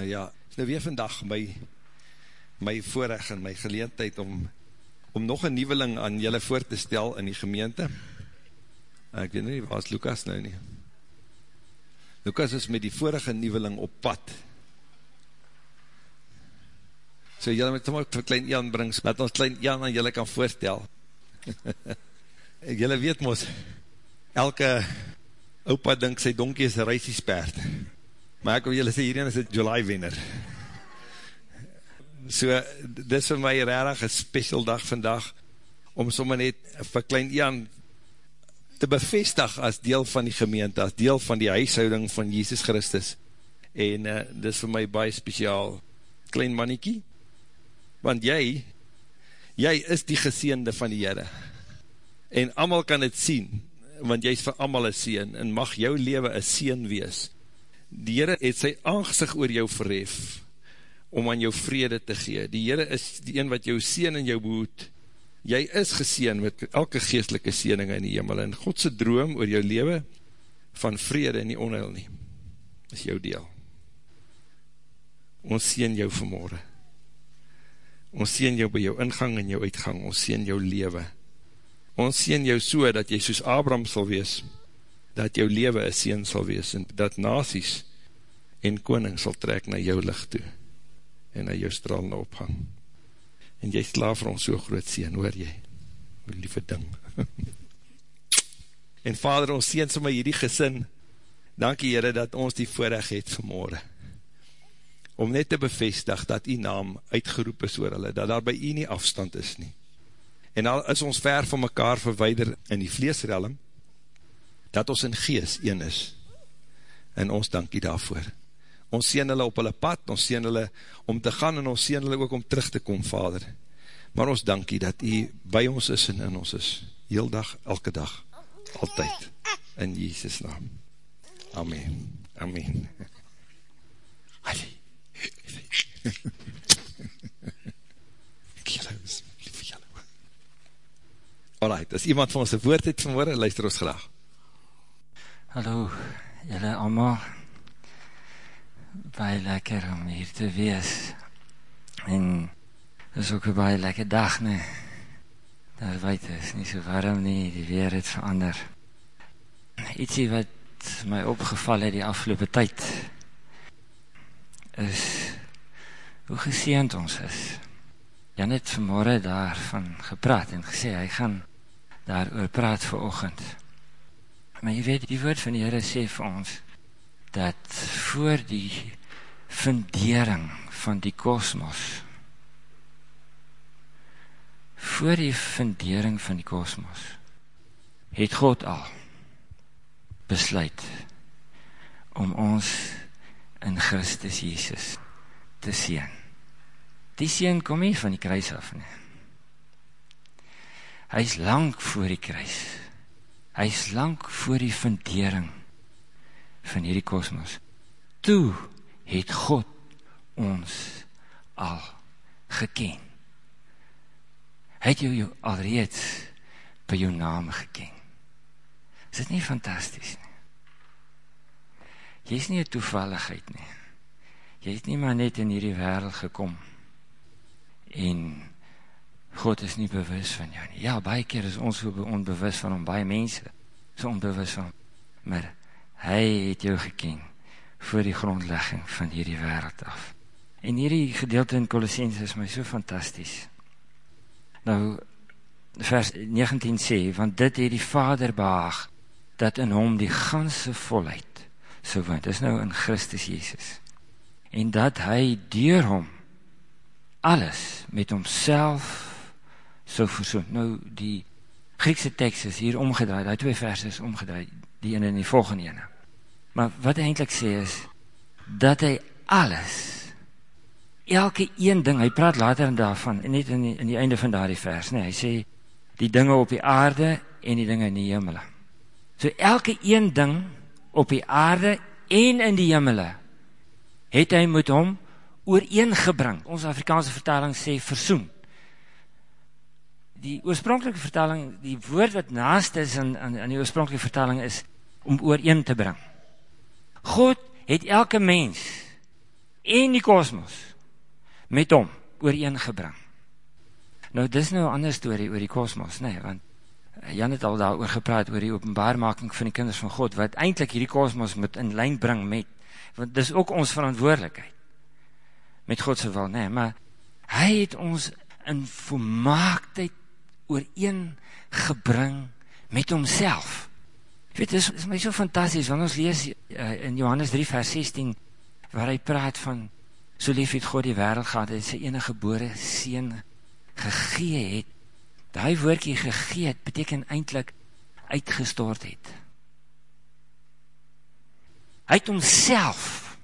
Nou ja, nou weer vandag my, my voorrecht en my geleentheid om, om nog een nieuweling aan julle voor te stel in die gemeente. Ek weet nie, waar is Lucas nou nie? Lucas is met die vorige nieuweling op pad. So julle moet sommer vir klein Jan bring, dat ons klein Jan aan julle kan voorstel. julle weet mos, elke opa dink sy donkie is een reisiesperd. Maar ek wil julle sê, hierin is het July wenner. So, dit is vir my rarig een special dag vandag, om sommer net vir klein Jan te bevestig as deel van die gemeente, as deel van die huishouding van Jesus Christus. En uh, dit is vir my baie speciaal, klein manniekie, want jy, jy is die geseende van die Heere. En amal kan het sien, want jy is vir amal een seen, en mag jou leven een seen wees. Die Heere het sy aangesig oor jou verhef, om aan jou vrede te gee. Die Heere is die een wat jou seen en jou behoed, jy is geseen met elke geestelike seening in die hemel, en Godse droom oor jou leven, van vrede en die onheil nie, is jou deel. Ons seen jou vanmorgen. Ons seen jou by jou ingang en jou uitgang, ons seen jou leven. Ons seen jou so, dat jy soos Abraham sal wees, dat jou leven een seen sal wees, en dat nazies en koning sal trek na jou licht toe, en na jou stralende ophang en jy sla vir ons so groot sien, hoor jy, my lieve ding. en vader, ons sien sommer hierdie gesin, dankie Heere, dat ons die voorrecht het vanmorgen, om net te bevestig, dat die naam uitgeroep is oor hulle, dat daar by u nie afstand is nie. En al is ons ver van mekaar verweider in die vleesrelm, dat ons in gees een is, en ons dankie daarvoor ons sien hulle op hulle pad, ons sien hulle om te gaan, en ons sien hulle ook om terug te kom, vader. Maar ons dankie dat u by ons is en in ons is, heel dag, elke dag, altyd, in Jesus naam. Amen. Amen. Halli. Ek julle is lief vir julle. Alright, as iemand van ons een woord het vanmorgen, luister ons graag. Hallo, julle allemaal baie lekker om hier te wees. En dit is ook een baie lekker dag, nee. Daar buiten is nie so warm nie, die weer het verander. Ietsie wat my opgeval het die afgelopen tyd, is hoe geseend ons is. Jan het vanmorgen daarvan gepraat en gesê, hy gaan daar oor praat vir ochend. Maar jy weet, die woord van die Heere sê vir ons, dat voor die fundering van die kosmos voor die fundering van die kosmos het God al besluit om ons in Christus Jesus te sien. Die sien kom nie van die kruis af nie. Hy is lang voor die kruis. Hy is lang voor die fundering van hierdie kosmos. Toe het God ons al geken. Het jou, jou alreeds by jou naam geken. Is dit nie fantastisch nie? Jy is nie een toevalligheid nie. Jy is nie maar net in hierdie wereld gekom en God is nie bewus van jou nie. Ja, baie keer is ons so onbewus van hom, baie mense so onbewus van hom. Maar hy het jou geken voor die grondlegging van hierdie wereld af. En hierdie gedeelte in Colossense is my so fantastisch. Nou, vers 19 sê, want dit het die vader behaag, dat in hom die ganse volheid so woont, is nou in Christus Jezus. En dat hy door hom alles met homself so versoen. Nou, die Griekse tekst is hier omgedraaid, die twee vers is omgedraaid, die ene en die volgende ene. Maar wat hy eindelijk sê is, dat hy alles, elke een ding, hy praat later daarvan, net in die, in die einde van daar die vers, nee, hy sê, die dinge op die aarde en die dinge in die jimmele. So elke een ding op die aarde en in die jimmele, het hy met hom ooreengebring. Ons Afrikaanse vertaling sê versoen. Die oorspronkelike vertaling, die woord wat naast is in, in, in die oorspronkelike vertaling is om ooreen te bring. God het elke mens, en die kosmos met hom ooreengebring. Nou, dis nou een ander story oor die kosmos, nee, want Jan het al daar oor gepraat, oor die openbaarmaking van die kinders van God, wat eindelijk hierdie kosmos moet in lijn bring met, want dis ook ons verantwoordelijkheid, met Godse wil, nee, maar hy het ons in volmaaktheid ooreen gebring met homself. Weet, dis, is my so fantastisch, want ons lees uh, in Johannes 3 vers 16, waar hy praat van, so lief het God die wereld gehad, hy sy enige gebore sien gegee het, die woordkie gegee het, beteken eindelijk uitgestort het. Hy het homself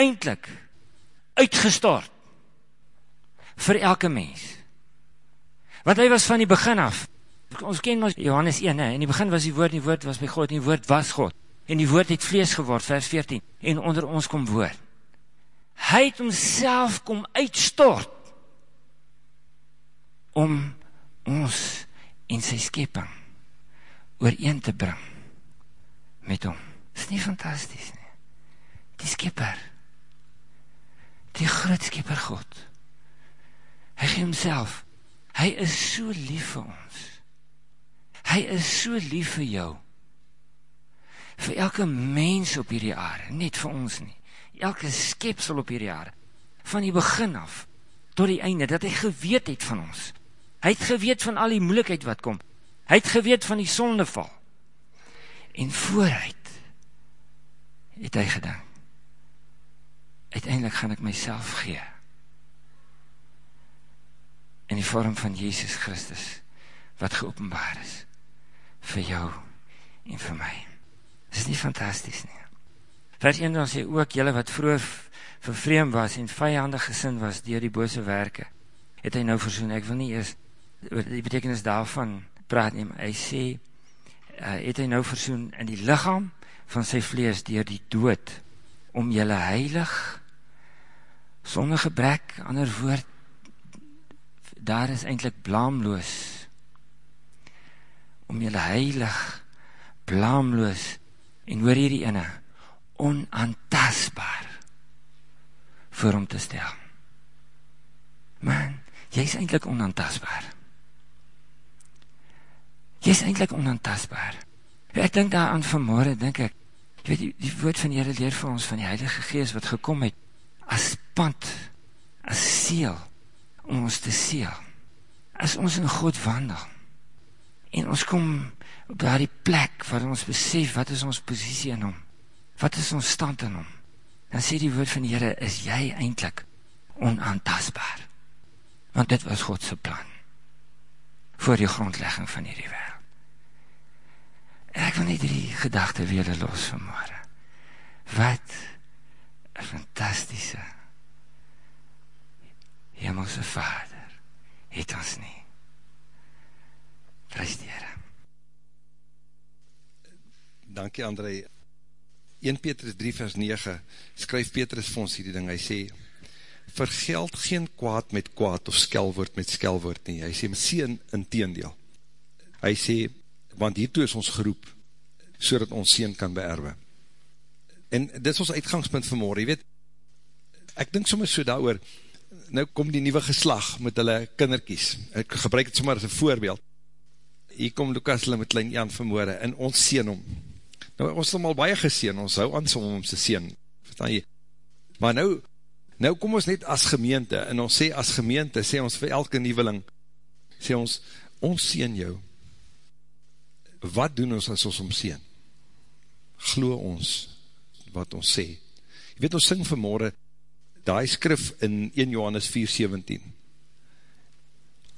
eindelijk uitgestort vir elke mens. Want hy was van die begin af, ons ken ons Johannes 1, he, in die begin was die woord, die woord was by God, en die woord was God, en die woord het vlees geword, vers 14, en onder ons kom woord. Hy het homself kom uitstort, om ons en sy skepping ooreen te bring met hom. Is nie fantastisch nie? Die skepper, die groot skepper God, hy gee homself, hy is so lief vir ons, hy is so lief vir jou, vir elke mens op hierdie aarde, net vir ons nie, elke skepsel op hierdie aarde, van die begin af, tot die einde, dat hy geweet het van ons, Hy het geweet van al die moeilikheid wat kom. Hy het geweet van die sondeval. En vooruit het hy gedink. Uiteindelik gaan ek myself gee. In die vorm van Jesus Christus wat geopenbaar is vir jou en vir my. Dit is nie fantastisch nie. Vers 1 dan sê ook jylle wat vroeger vervreem was en vijandig gesin was dier die bose werke, het hy nou versoen. Ek wil nie eers die betekenis daarvan praat nie, hy sê, uh, het hy nou versoen in die lichaam van sy vlees dier die dood, om jylle heilig, sonder gebrek, ander woord, daar is eindelijk blaamloos, om jylle heilig, blaamloos, en hoor hier die ene, onaantastbaar, voor hom te stel. Man, jy is eindelijk onaantastbaar jy is eindelijk onantastbaar. Ek denk daar aan vanmorgen, denk ek, jy weet, die, die woord van die Heere leer vir ons van die Heilige Geest wat gekom het, as pand, as seel, ons te seel. As ons in God wandel, en ons kom op daar die plek, waar ons besef, wat is ons positie in hom, wat is ons stand in hom, dan sê die woord van die Heere, is jy eindelijk onantastbaar. Want dit was Godse plan, voor die grondlegging van hierdie wereld. Ek wil net die gedachte weer los vanmorgen. Wat een fantastische hemelse vader het ons nie. Prijs die Heere. Dankie André. 1 Petrus 3 vers 9 skryf Petrus vir ons hierdie ding. Hy sê, vergeld geen kwaad met kwaad of skelwoord met skelwoord nie. Hy sê, sien in teendeel. Hy sê, want hiertoe is ons geroep, so dat ons sien kan beerwe. En dit is ons uitgangspunt vanmorgen, jy weet, ek dink soms so daar oor, nou kom die nieuwe geslag met hulle kinderkies, ek gebruik het sommer as een voorbeeld, hier kom Lukas hulle met klein Jan vanmorgen, en ons sien om, nou ons het al baie geseen, ons hou aan om te sien, verstaan jy, maar nou, nou kom ons net as gemeente, en ons sê as gemeente, sê ons vir elke nieuweling, sê ons, ons sien jou, wat doen ons as ons omseen? Glo ons wat ons sê. Jy weet, ons sing vanmorgen die skrif in 1 Johannes 4,17.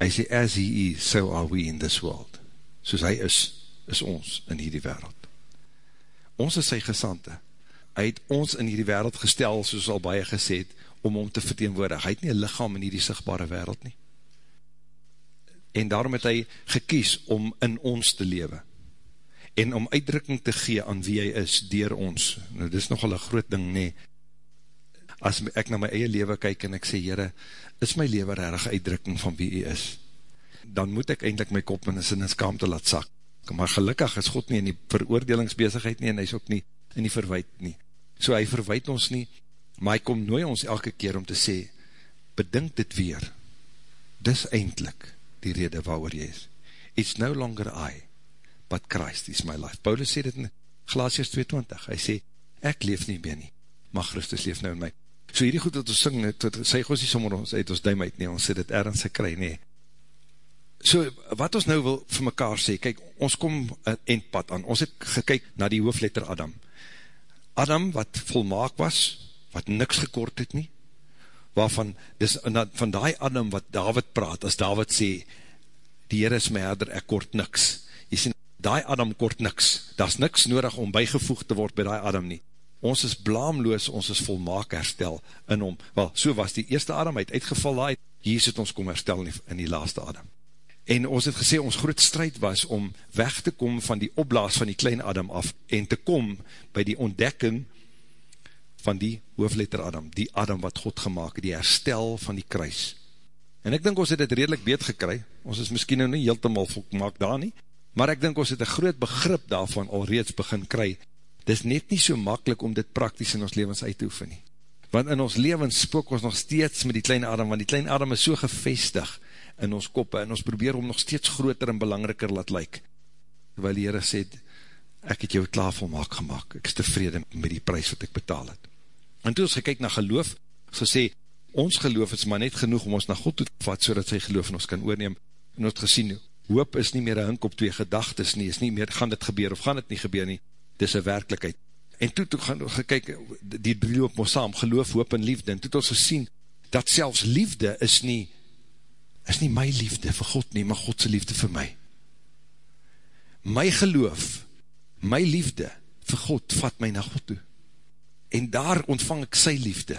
Hy sê, as he is, so are we in this world. Soos hy is, is ons in hierdie wereld. Ons is sy gesante. Hy het ons in hierdie wereld gestel, soos al baie gesê het, om om te verteenwoordig. Hy het nie een lichaam in hierdie sigtbare wereld nie. En daarom het hy gekies om in ons te lewe en om uitdrukking te gee aan wie hy is, dier ons. Nou, dit is nogal een groot ding, nee. As ek na my eie leven kyk en ek sê, Heere, is my leven rarig uitdrukking van wie hy is? Dan moet ek eindelijk my kop in sin en skaamte laat sak. Maar gelukkig is God nie in die veroordelingsbezigheid nie, en hy is ook nie in die verwijt nie. So hy verwijt ons nie, maar hy kom nooi ons elke keer om te sê, bedink dit weer, dis eindelijk die rede waarover jy is. It's no longer I, but Christ is my life. Paulus sê dit in Galatians 2.20, hy sê, ek leef nie meer nie, maar Christus leef nou in my. So hierdie goed wat ons syng, sê ons nie sommer ons uit ons duim uit nie, ons sê dit ergens gekry nie. So wat ons nou wil vir mekaar sê, kyk, ons kom een eindpad aan, ons het gekyk na die hoofletter Adam. Adam wat volmaak was, wat niks gekort het nie, waarvan, dis, van die Adam wat David praat, as David sê, die Heer is my herder, ek kort niks. Jy sê, die Adam kort niks, daar is niks nodig om bijgevoegd te word by die Adam nie. Ons is blaamloos, ons is volmaak herstel in hom. Wel, so was die eerste Adam, hy het uitgeval daar, hier het ons kom herstel in die, in die laaste Adam. En ons het gesê, ons groot strijd was om weg te kom van die opblaas van die klein Adam af, en te kom by die ontdekking van die hoofletter Adam, die Adam wat God gemaakt, die herstel van die kruis. En ek dink ons het het redelijk beet gekry, ons is miskien nou nie heeltemaal volkmaak daar nie, maar ek dink ons het een groot begrip daarvan al reeds begin kry. Dit is net nie so makkelijk om dit praktisch in ons levens uit te oefen nie. Want in ons levens spook ons nog steeds met die kleine Adam, want die kleine Adam is so gevestig in ons koppe, en ons probeer om nog steeds groter en belangriker laat lyk. Terwijl die Heere sê, ek het jou klaar volmaak gemaakt, ek is tevrede met die prijs wat ek betaal het. En toe ons gekyk na geloof, so sê, ons geloof is maar net genoeg om ons na God toe te vat, so sy geloof in ons kan oorneem, en ons gesien, hoop is nie meer een hink op twee gedagtes nie, is nie meer, gaan dit gebeur of gaan dit nie gebeur nie, dit is een werkelijkheid. En toe toe gaan ons gekyk, die drie loop ons saam, geloof, hoop en liefde, en toe ons gesien, dat selfs liefde is nie, is nie my liefde vir God nie, maar Godse liefde vir my. My geloof, my liefde vir God, vat my na God toe en daar ontvang ek sy liefde,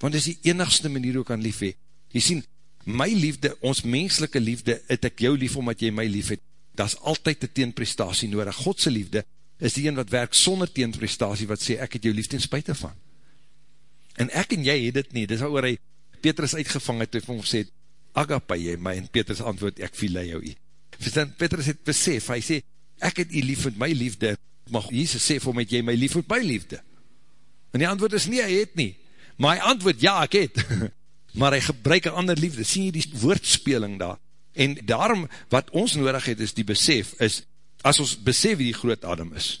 want is die enigste manier hoe ek kan lief hee. Jy sien, my liefde, ons menselike liefde, het ek jou lief omdat jy my lief het, dat is altyd die teenprestatie nodig. Godse liefde is die een wat werk sonder teenprestatie, wat sê, ek het jou liefde in spuite van. En ek en jy het dit nie, dit is waar hy Petrus uitgevang het, en sê, agape jy my, en Petrus antwoord, ek viel jou jy. Verstaan, Petrus het besef, hy sê, ek het jy lief met my liefde, maar Jesus sê vir my, jy my lief met my liefde. En die antwoord is nie, hy het nie. Maar hy antwoord, ja, ek het. maar hy gebruik een ander liefde. Sien jy die woordspeling daar? En daarom, wat ons nodig het, is die besef, is, as ons besef wie die groot Adam is,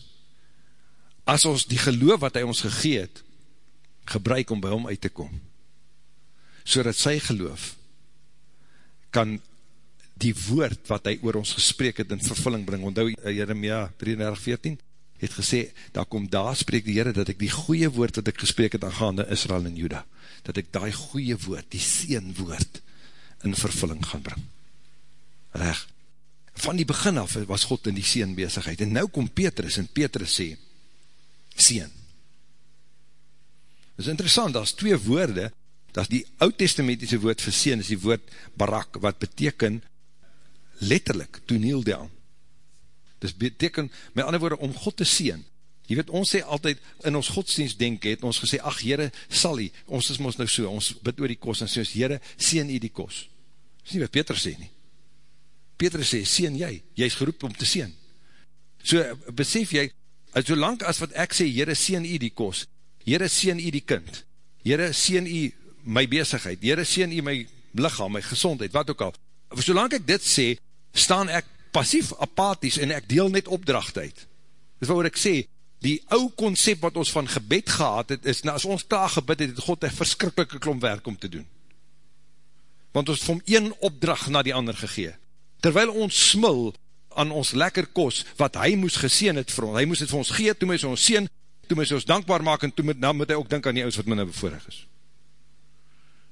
as ons die geloof wat hy ons gegeet, gebruik om by hom uit te kom, so dat sy geloof kan die woord wat hy oor ons gesprek het in vervulling bring, onthou Jeremia 33, 14, het gesê, daar kom daar spreek die Heere, dat ek die goeie woord wat ek gesprek het aangaande Israel en Juda, dat ek die goeie woord, die seenwoord, in vervulling gaan bring. Reg. Van die begin af was God in die seen bezigheid, en nou kom Petrus, en Petrus sê, seen. Het is interessant, daar is twee woorde, dat is die oud-testamentiese woord vir seen, is die woord barak, wat beteken, letterlik, toneel die aan, Dis beteken, met ander woorde, om God te sien. Je weet, ons sê altyd, in ons godsdienst denk het, ons gesê, ach, Heere, sal hy, ons is ons nou so, ons bid oor die kos, en sê ons, Heere, sien hy die kos. Dis nie wat Peter sê nie. Peter sê, sien jy, jy is geroep om te sien. So, besef jy, so lang as wat ek sê, Heere, sien hy die kos, Heere, sien hy die kind, Heere, sien hy my bezigheid, Heere, sien hy my lichaam, my gezondheid, wat ook al. Solang ek dit sê, staan ek passief apathies en ek deel net opdracht uit. Dis wat ek sê, die ou concept wat ons van gebed gehad het, is, nou as ons klaar gebid het, het God een verskrikkelike klomp werk om te doen. Want ons het vir hom een opdracht na die ander gegee. Terwyl ons smil aan ons lekker kos, wat hy moes geseen het vir ons, hy moes het vir ons gee, toe my ons seen, toe my ons dankbaar maak, en toe moet, nou moet hy ook denk aan die ouds wat nou bevoorig is.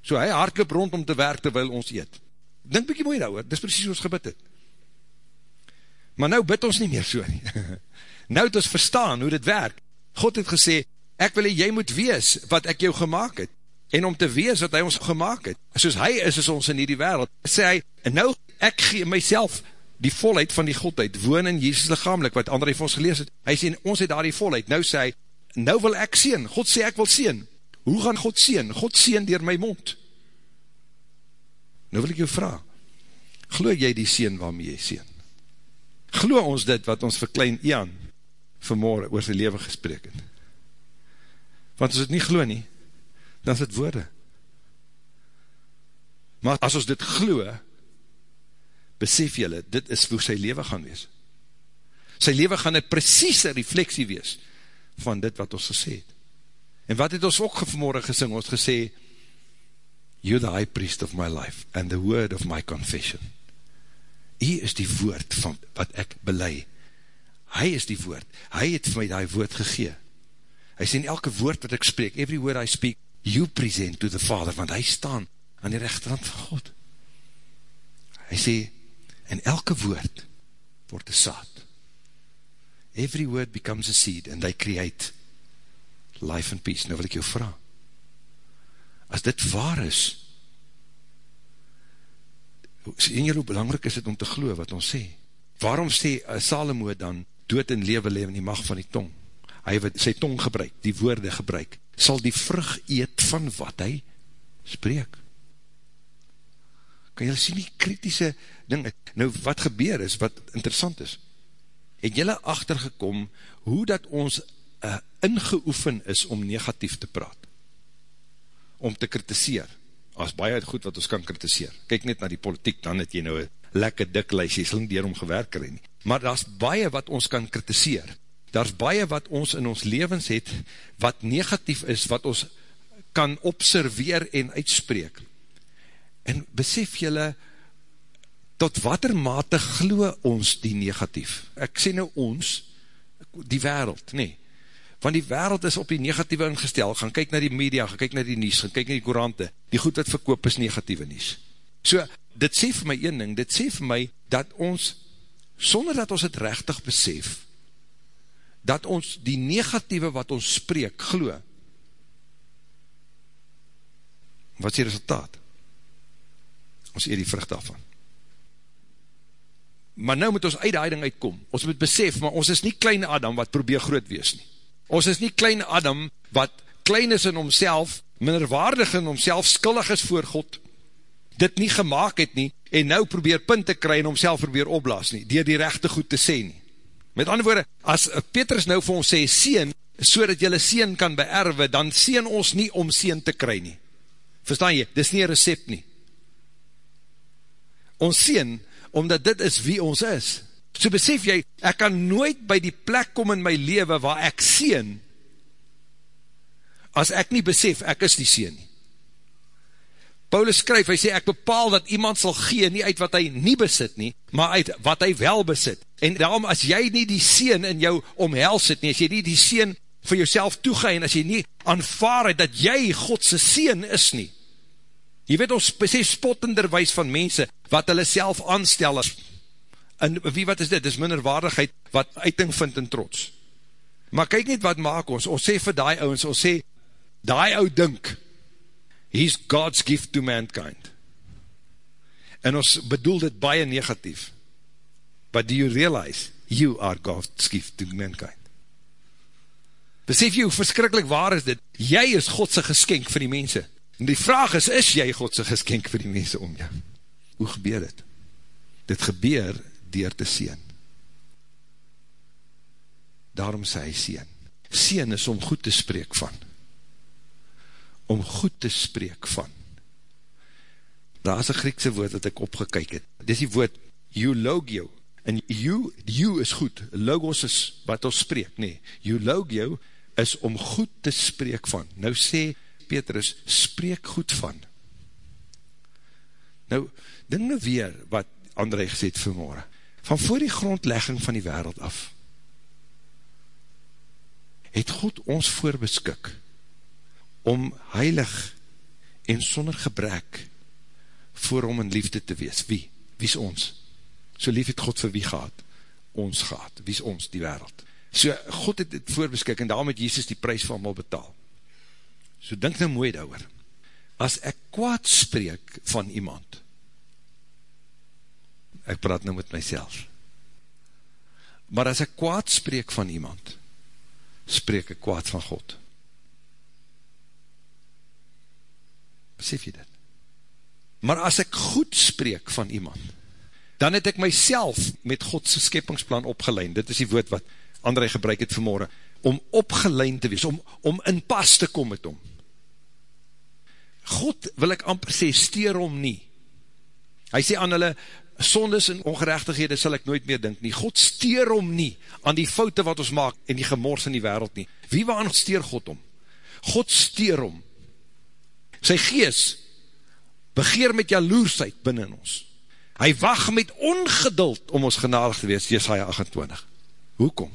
So hy hardloop rond om te werk, terwyl ons eet. Dink bykie mooi nou, dit is precies ons gebid het. Maar nou bid ons nie meer so nie. Nou het ons verstaan hoe dit werk. God het gesê, ek wil jy moet wees wat ek jou gemaakt het. En om te wees wat hy ons gemaakt het. Soos hy is, is ons in die wereld. Sê hy, en nou ek gee myself die volheid van die Godheid, woon in Jesus lichamelijk, wat André vir ons gelees het. Hy sê, ons het daar die volheid. Nou sê hy, nou wil ek sien. God sê, ek wil sien. Hoe gaan God sien? God sien dier my mond. Nou wil ek jou vraag, glo jy die sien waarmee jy sien? Glo ons dit wat ons verklein Ian vanmorgen oor sy leven gesprek het. Want as het nie glo nie, dan is dit woorde. Maar as ons dit glo, besef jylle, dit is hoe sy leven gaan wees. Sy leven gaan een precieze refleksie wees van dit wat ons gesê het. En wat het ons ook vanmorgen gesing, ons gesê, You the high priest of my life, and the word of my confession. Hy is die woord van wat ek belei. Hy is die woord. Hy het vir my die woord gegee. Hy sê in elke woord wat ek spreek, every word I speak, you present to the Father, want hy staan aan die rechterhand van God. Hy sê, in elke woord word een saad. Every word becomes a seed, and they create life and peace. Nou wil ek jou vraag, as dit waar is, sien jy hoe belangrijk is het om te glo wat ons sê? Waarom sê uh, Salomo dan, dood en lewe lewe in die macht van die tong? Hy het sy tong gebruik, die woorde gebruik, sal die vrug eet van wat hy spreek. Kan jy sien die kritische ding, nou wat gebeur is, wat interessant is, het jylle achtergekom, hoe dat ons uh, ingeoefen is om negatief te praat om te kritiseer, as baie goed wat ons kan kritiseer. Kijk net na die politiek, dan het jy nou een lekker dik lijst, jy sal nie dier om gewerk krijg nie. Maar daar is baie wat ons kan kritiseer. Daar is baie wat ons in ons levens het, wat negatief is, wat ons kan observeer en uitspreek. En besef jylle, tot wat er mate glo ons die negatief? Ek sê nou ons, die wereld, nee, want die wereld is op die negatieve ingestel, gaan kyk na die media, gaan kyk na die nies, gaan kyk na die korante, die goed wat verkoop is negatieve nies. So, dit sê vir my een ding, dit sê vir my, dat ons, sonder dat ons het rechtig besef, dat ons die negatieve wat ons spreek, glo, wat is die resultaat? Ons eer die vrucht daarvan. Maar nou moet ons uit die heiding uitkom, ons moet besef, maar ons is nie kleine Adam wat probeer groot wees nie. Ons is nie klein Adam, wat klein is in homself, minderwaardig in homself, skuldig is voor God, dit nie gemaakt het nie, en nou probeer punt te kry en homself probeer opblaas nie, dier die rechte goed te sê nie. Met andere woorde, as Petrus nou vir ons sê, seen, so dat jylle seen kan beerwe, dan seen ons nie om seen te kry nie. Verstaan jy, dit is nie een recept nie. Ons seen, omdat dit is wie ons is. So besef jy, ek kan nooit by die plek kom in my leven waar ek sien, as ek nie besef, ek is die sien nie. Paulus skryf, hy sê, ek bepaal dat iemand sal gee, nie uit wat hy nie besit nie, maar uit wat hy wel besit. En daarom, as jy nie die sien in jou omhels het nie, as jy nie die sien vir jouself toegaan, en as jy nie aanvaar het, dat jy Godse sien is nie. Jy weet, ons besef spottenderwijs van mense, wat hulle self aanstel as en wie wat is dit, dis minderwaardigheid, wat uiting vind in trots. Maar kyk net wat maak ons, ons sê vir die ouwens, ons sê, die ou dink, he's God's gift to mankind. En ons bedoel dit baie negatief. But do you realize, you are God's gift to mankind. Besef jy hoe verskrikkelijk waar is dit? Jy is Godse geskenk vir die mense. En die vraag is, is jy Godse geskenk vir die mense om jou? Hoe gebeur dit? Dit gebeur dier te sien. Daarom sê hy sien. Sien is om goed te spreek van. Om goed te spreek van. Daar is een Griekse woord wat ek opgekyk het. Dit is die woord eulogio. En you, you is goed. Logos is wat ons spreek. Nee, eulogio is om goed te spreek van. Nou sê Petrus, spreek goed van. Nou, ding nou weer wat André gesê het vanmorgen van voor die grondlegging van die wereld af, het God ons voorbeskik om heilig en sonder gebrek voor hom in liefde te wees. Wie? Wie is ons? So lief het God vir wie gehad? Ons gehad. Wie is ons? Die wereld. So God het het voorbeskik en daarom het Jesus die prijs van hom betaal. So denk nou mooi daar As ek kwaad spreek van iemand, ek praat nou met myself. Maar as ek kwaad spreek van iemand, spreek ek kwaad van God. Besef jy dit? Maar as ek goed spreek van iemand, dan het ek myself met Godse skepingsplan opgeleid. Dit is die woord wat André gebruik het vanmorgen, om opgeleid te wees, om, om in pas te kom met hom. God, wil ek amper sê, steer om nie. Hy sê aan hulle, sondes en ongerechtighede sal ek nooit meer dink nie. God steer om nie aan die foute wat ons maak en die gemors in die wereld nie. Wie waan steer God om? God steer om. Sy gees begeer met jaloersheid binnen ons. Hy wacht met ongeduld om ons genadig te wees, Jesaja 28. Hoekom?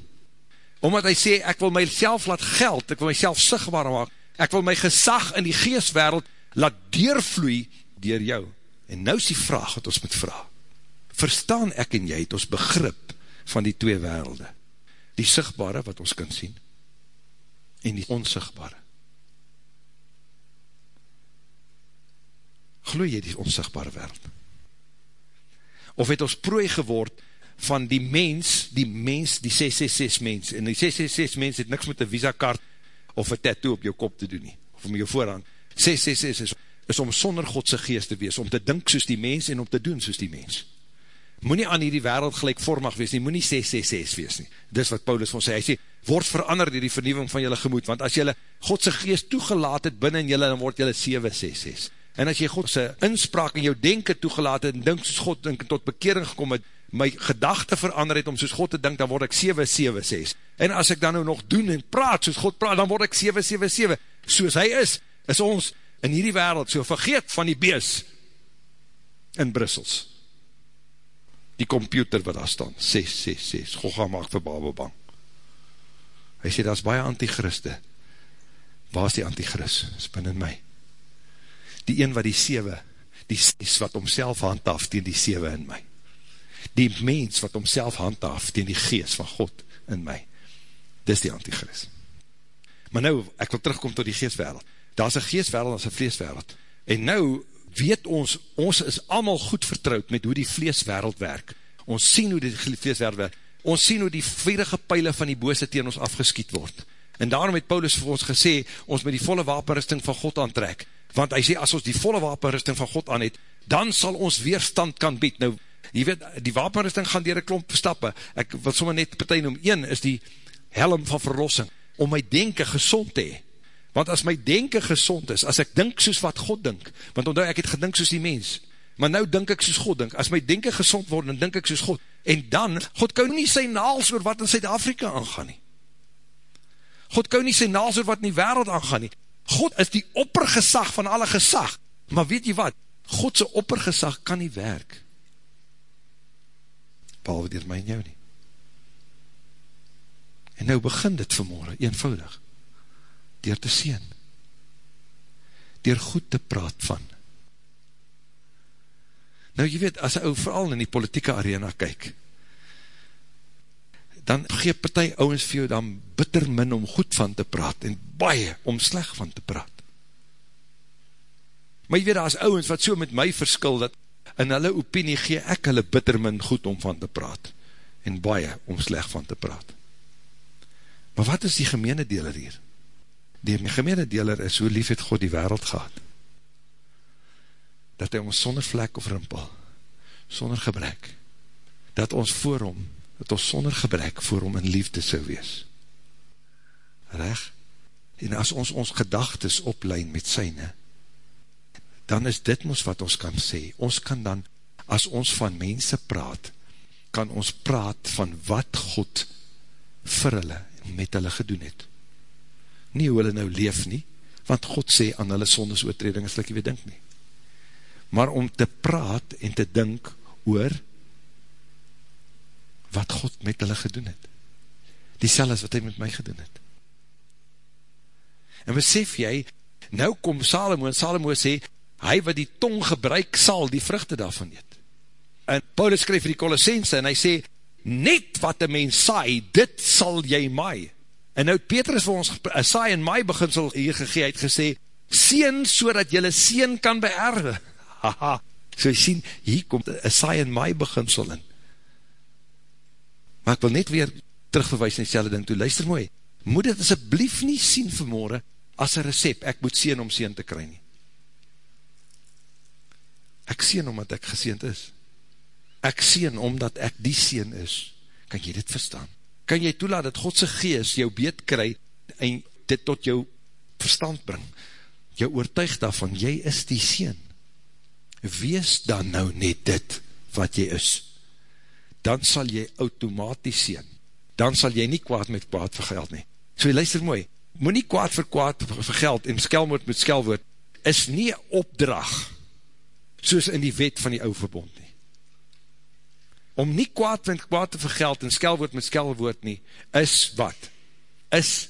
Omdat hy sê, ek wil myself laat geld, ek wil myself sigtbaar maak, ek wil my gesag in die geestwereld laat deurvloei dier jou. En nou is die vraag wat ons moet vraag. Verstaan ek en jy het ons begrip van die twee werelde? Die sigtbare wat ons kan sien, en die onsigtbare. Gloe jy die onsigtbare wereld? Of het ons prooi geword van die mens, die mens, die 666 mens, en die 666 mens het niks met een visa kaart of een tattoo op jou kop te doen nie, of om jou voorhand. 666 is, is om sonder Godse geest te wees, om te dink soos die mens en om te doen soos die mens. Moet nie aan hierdie wereld gelijkvormig wees nie, moet nie 666 wees nie. Dis wat Paulus van sê, hy sê, word veranderd dier die vernieuwing van jylle gemoed, want as jylle Godse geest toegelaat het binnen jylle, dan word jylle 766. En as jy Godse inspraak in jou denken toegelaat het, en dink soos God en tot bekering gekom het, my gedachte verander het om soos God te dink, dan word ek 776. En as ek dan nou nog doen en praat soos God praat, dan word ek 777. Soos hy is, is ons in hierdie wereld so vergeet van die bees in Brussels. Die computer wat daar staan, 666, God gaan maak vir Babel bang. Hy sê, dat is baie antichriste. Waar is die antichrist? Is binnen my. Die een wat die 7, die 6 wat omself handhaf, die die 7 in my die mens wat homself handhaaf tegen die geest van God in my. Dis die antichrist. Maar nou, ek wil terugkom tot die geestwereld. Daar is een geestwereld, daar is een vleeswereld. En nou weet ons, ons is allemaal goed vertrouwd met hoe die vleeswereld werk. Ons sien hoe die vleeswereld werk. Ons sien hoe die vierige pijle van die bose tegen ons afgeskiet word. En daarom het Paulus vir ons gesê, ons met die volle wapenrusting van God aantrek. Want hy sê, as ons die volle wapenrusting van God aan het, dan sal ons weerstand kan bied. Nou, jy weet, die wapenrusting gaan dier een klomp stappe, ek wil sommer net partij noem, een is die helm van verlossing, om my denken gezond te hee, want as my denken gezond is, as ek dink soos wat God dink, want omdat ek het gedink soos die mens, maar nou dink ek soos God dink, as my denken gezond word, dan dink ek soos God, en dan, God kou nie sy naals oor wat in Zuid-Afrika aangaan nie, God kou nie sy naals oor wat in die wereld aangaan nie, God is die oppergesag van alle gesag, maar weet jy wat, Godse oppergesag kan nie werk, behalwe dier my en jou nie. En nou begin dit vanmorgen, eenvoudig, dier te sien, dier goed te praat van. Nou jy weet, as ou vooral in die politieke arena kyk, dan gee partij ouwens vir jou dan bitter min om goed van te praat, en baie om sleg van te praat. Maar jy weet, as ouwens wat so met my verskil, dat in hulle opinie gee ek hulle bittermin goed om van te praat, en baie om sleg van te praat. Maar wat is die gemeene deler hier? Die gemeene deler is, hoe lief het God die wereld gehad, dat hy ons sonder vlek of rimpel, sonder gebrek, dat ons voor hom, dat ons sonder gebrek voor hom in liefde sou wees. Reg? En as ons ons gedagtes oplein met syne, dan is dit ons wat ons kan sê. Ons kan dan, as ons van mense praat, kan ons praat van wat God vir hulle met hulle gedoen het. Nie hoe hulle nou leef nie, want God sê aan hulle sondes oortreding is like jy weet dink nie. Maar om te praat en te dink oor wat God met hulle gedoen het. Die sel is wat hy met my gedoen het. En besef jy, nou kom Salomo en Salomo sê, hy wat die tong gebruik sal die vruchte daarvan eet. En Paulus skryf vir die Colossense en hy sê, net wat een mens saai, dit sal jy maai. En nou het Petrus vir ons een saai en maai beginsel hier gegee, het gesê, sien so dat jylle sien kan beerwe. Haha, so jy sien, hier komt een saai en maai beginsel in. Maar ek wil net weer terugverwijs in die selle ding toe, luister mooi, moet dit asjeblief nie sien vanmorgen, as een recept, ek moet sien om sien te kry nie ek sien omdat ek geseend is. Ek sien omdat ek die sien is. Kan jy dit verstaan? Kan jy toelaat dat Godse geest jou beet kry en dit tot jou verstand bring? jou oortuig daarvan, jy is die sien. Wees dan nou net dit wat jy is. Dan sal jy automatisch sien. Dan sal jy nie kwaad met kwaad vergeld nie. So luister mooi, moet nie kwaad vir kwaad vergeld en skelwoord met skelwoord, is nie opdrag, soos in die wet van die ouwe verbond. Om nie kwaad met kwaad te vergeld en skelwoord met skelwoord nie, is wat? Is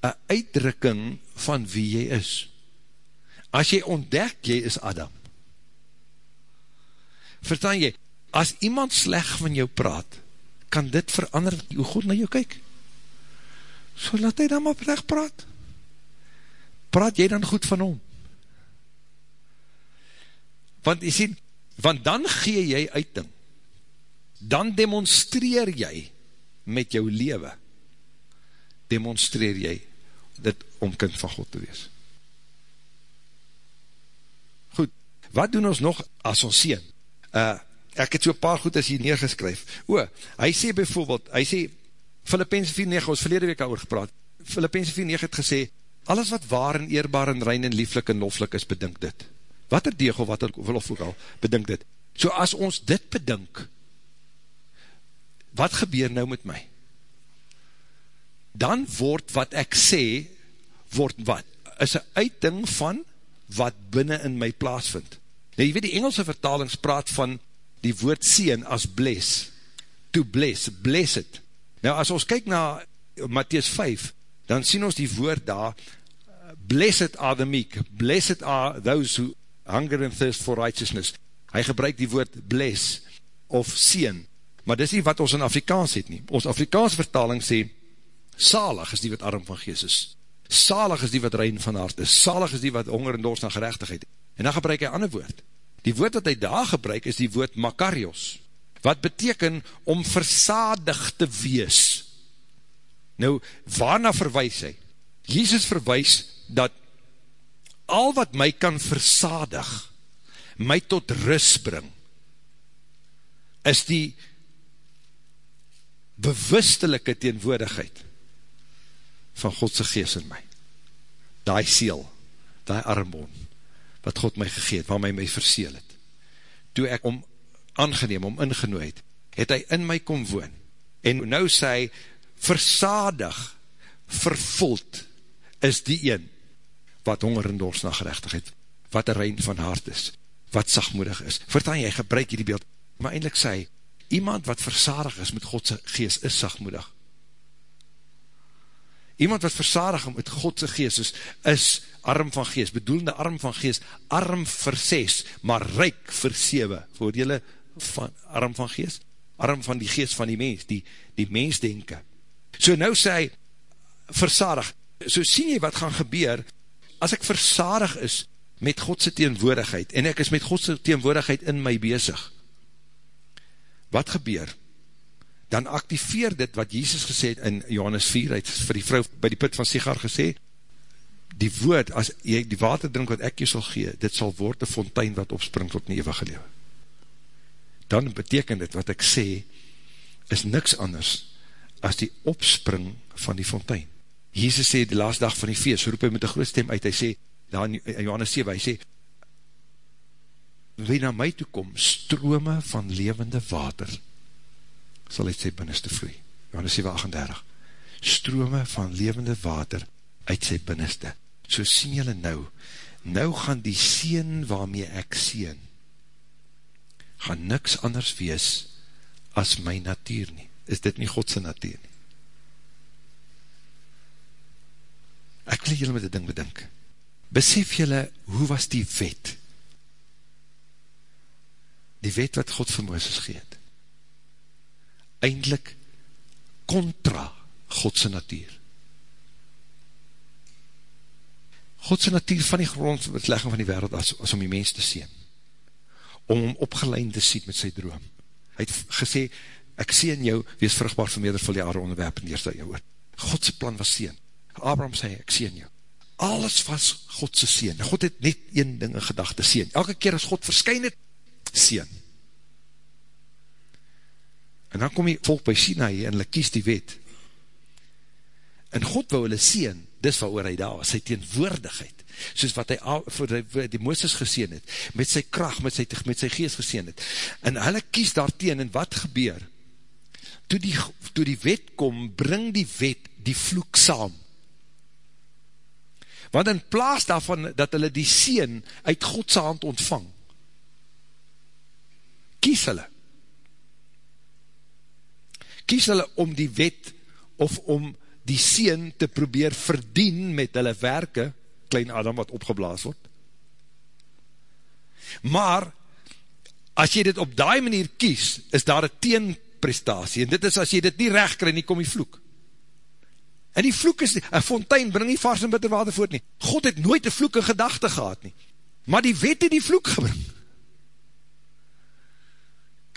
een uitdrukking van wie jy is. As jy ontdek, jy is Adam. Verstaan jy, as iemand sleg van jou praat, kan dit verander hoe God na jou kyk? So laat hy dan maar recht praat. Praat jy dan goed van hom? Want jy sien, want dan gee jy uiting. Dan demonstreer jy met jou leven. Demonstreer jy dit om kind van God te wees. Goed, wat doen ons nog as ons sien? Uh, ek het so paar goed as hier neergeskryf. O, hy sê bijvoorbeeld, hy sê, Philippense 4,9, ons verlede week al oor gepraat, Philippense 4,9 het gesê, alles wat waar en eerbaar en rein en lieflik en loflik is, bedink dit. Wat er deeg of wat er verlof ook al, bedink dit. So as ons dit bedink, wat gebeur nou met my? Dan word wat ek sê, word wat? Is een uiting van wat binnen in my plaas vind. Nou jy weet die Engelse vertalings praat van die woord sien as bless, to bless, bless it. Nou as ons kyk na Matthies 5, dan sien ons die woord daar, blessed are the meek, blessed are those who hunger and thirst for righteousness. Hy gebruik die woord bless of sien, maar dis nie wat ons in Afrikaans het nie. Ons Afrikaans vertaling sê, salig is die wat arm van geest is, salig is die wat rein van hart is, salig is die wat honger en dorst na gerechtigheid. En dan gebruik hy ander woord. Die woord wat hy daar gebruik is die woord makarios, wat beteken om versadig te wees. Nou, waarna verwijs hy? Jesus verwijs dat al wat my kan versadig, my tot rus bring, is die bewustelike teenwoordigheid van Godse geest in my. Daai seel, daai armbon, wat God my gegeet, waar my my verseel het. Toe ek om aangeneem, om ingenooi het, het hy in my kom woon. En nou sê hy, versadig, vervuld, is die een, wat honger en dors na gerechtigheid, wat een rein van hart is, wat sagmoedig is. Vertaan jy, gebruik hier die beeld, maar eindelijk sê hy, iemand wat versadig is met Godse geest, is sagmoedig. Iemand wat versadig met Godse geest is, is arm van geest, bedoelende arm van geest, arm vir ses, maar ryk vir sewe, voor jylle van, arm van geest, arm van die geest van die mens, die, die mens denken. So nou sê hy, versadig, so sien jy wat gaan gebeur, as ek versadig is met Godse teenwoordigheid, en ek is met Godse teenwoordigheid in my bezig, wat gebeur? Dan activeer dit wat Jesus gesê in Johannes 4, hy het vir die vrou by die put van Sigar gesê, die woord, as jy die water drink wat ek jy sal gee, dit sal word een fontein wat opspring tot die eeuwige lewe. Dan beteken dit wat ek sê, is niks anders as die opspring van die fontein. Jesus sê die laatste dag van die feest, roep hy met die groot stem uit, hy sê, daar in Johannes 7, hy sê, wie na my toekom, strome van levende water, sal uit sy binneste vloei. Johannes 7, 38. Strome van levende water uit sy binneste. So sien jylle nou, nou gaan die sien waarmee ek sien, gaan niks anders wees as my natuur nie. Is dit nie Godse natuur nie? Ek wil jylle met die ding bedink. Besef jylle, hoe was die wet? Die wet wat God vir Mooses geet. Eindelijk contra Godse natuur. Godse natuur van die grondbeslegging van die wereld as, as om die mens te sien. Om hom opgeleid te sien met sy droom. Hy het gesê, ek sien jou, wees vrugbaar vermeerder vir die aarde onderwerp en eerst jou oor. Godse plan was sien. Abraham sê, ek sien jou. Alles was Godse sien. God het net een ding in gedachte sien. Elke keer as God verskyn het, sien. En dan kom die volk by Sinai en hulle kies die wet. En God wou hulle seen, dis wat oor hy daar was, sy teenwoordigheid, soos wat hy vir die Mooses geseen het, met sy kracht, met sy, met sy geest geseen het. En hulle kies daarteen, en wat gebeur? Toe die, toe die wet kom, bring die wet die vloek saam. Want in plaas daarvan, dat hulle die seen uit Godse hand ontvang, kies hulle, kies hulle om die wet, of om die seen te probeer verdien met hulle werke, klein Adam wat opgeblaas word. Maar, as jy dit op die manier kies, is daar een teenprestatie, en dit is as jy dit nie recht krijg, nie kom die vloek. En die vloek is, een fontein bring nie vars en bitter water voort nie. God het nooit een vloek in gedachte gehad nie. Maar die wet het die vloek gebring.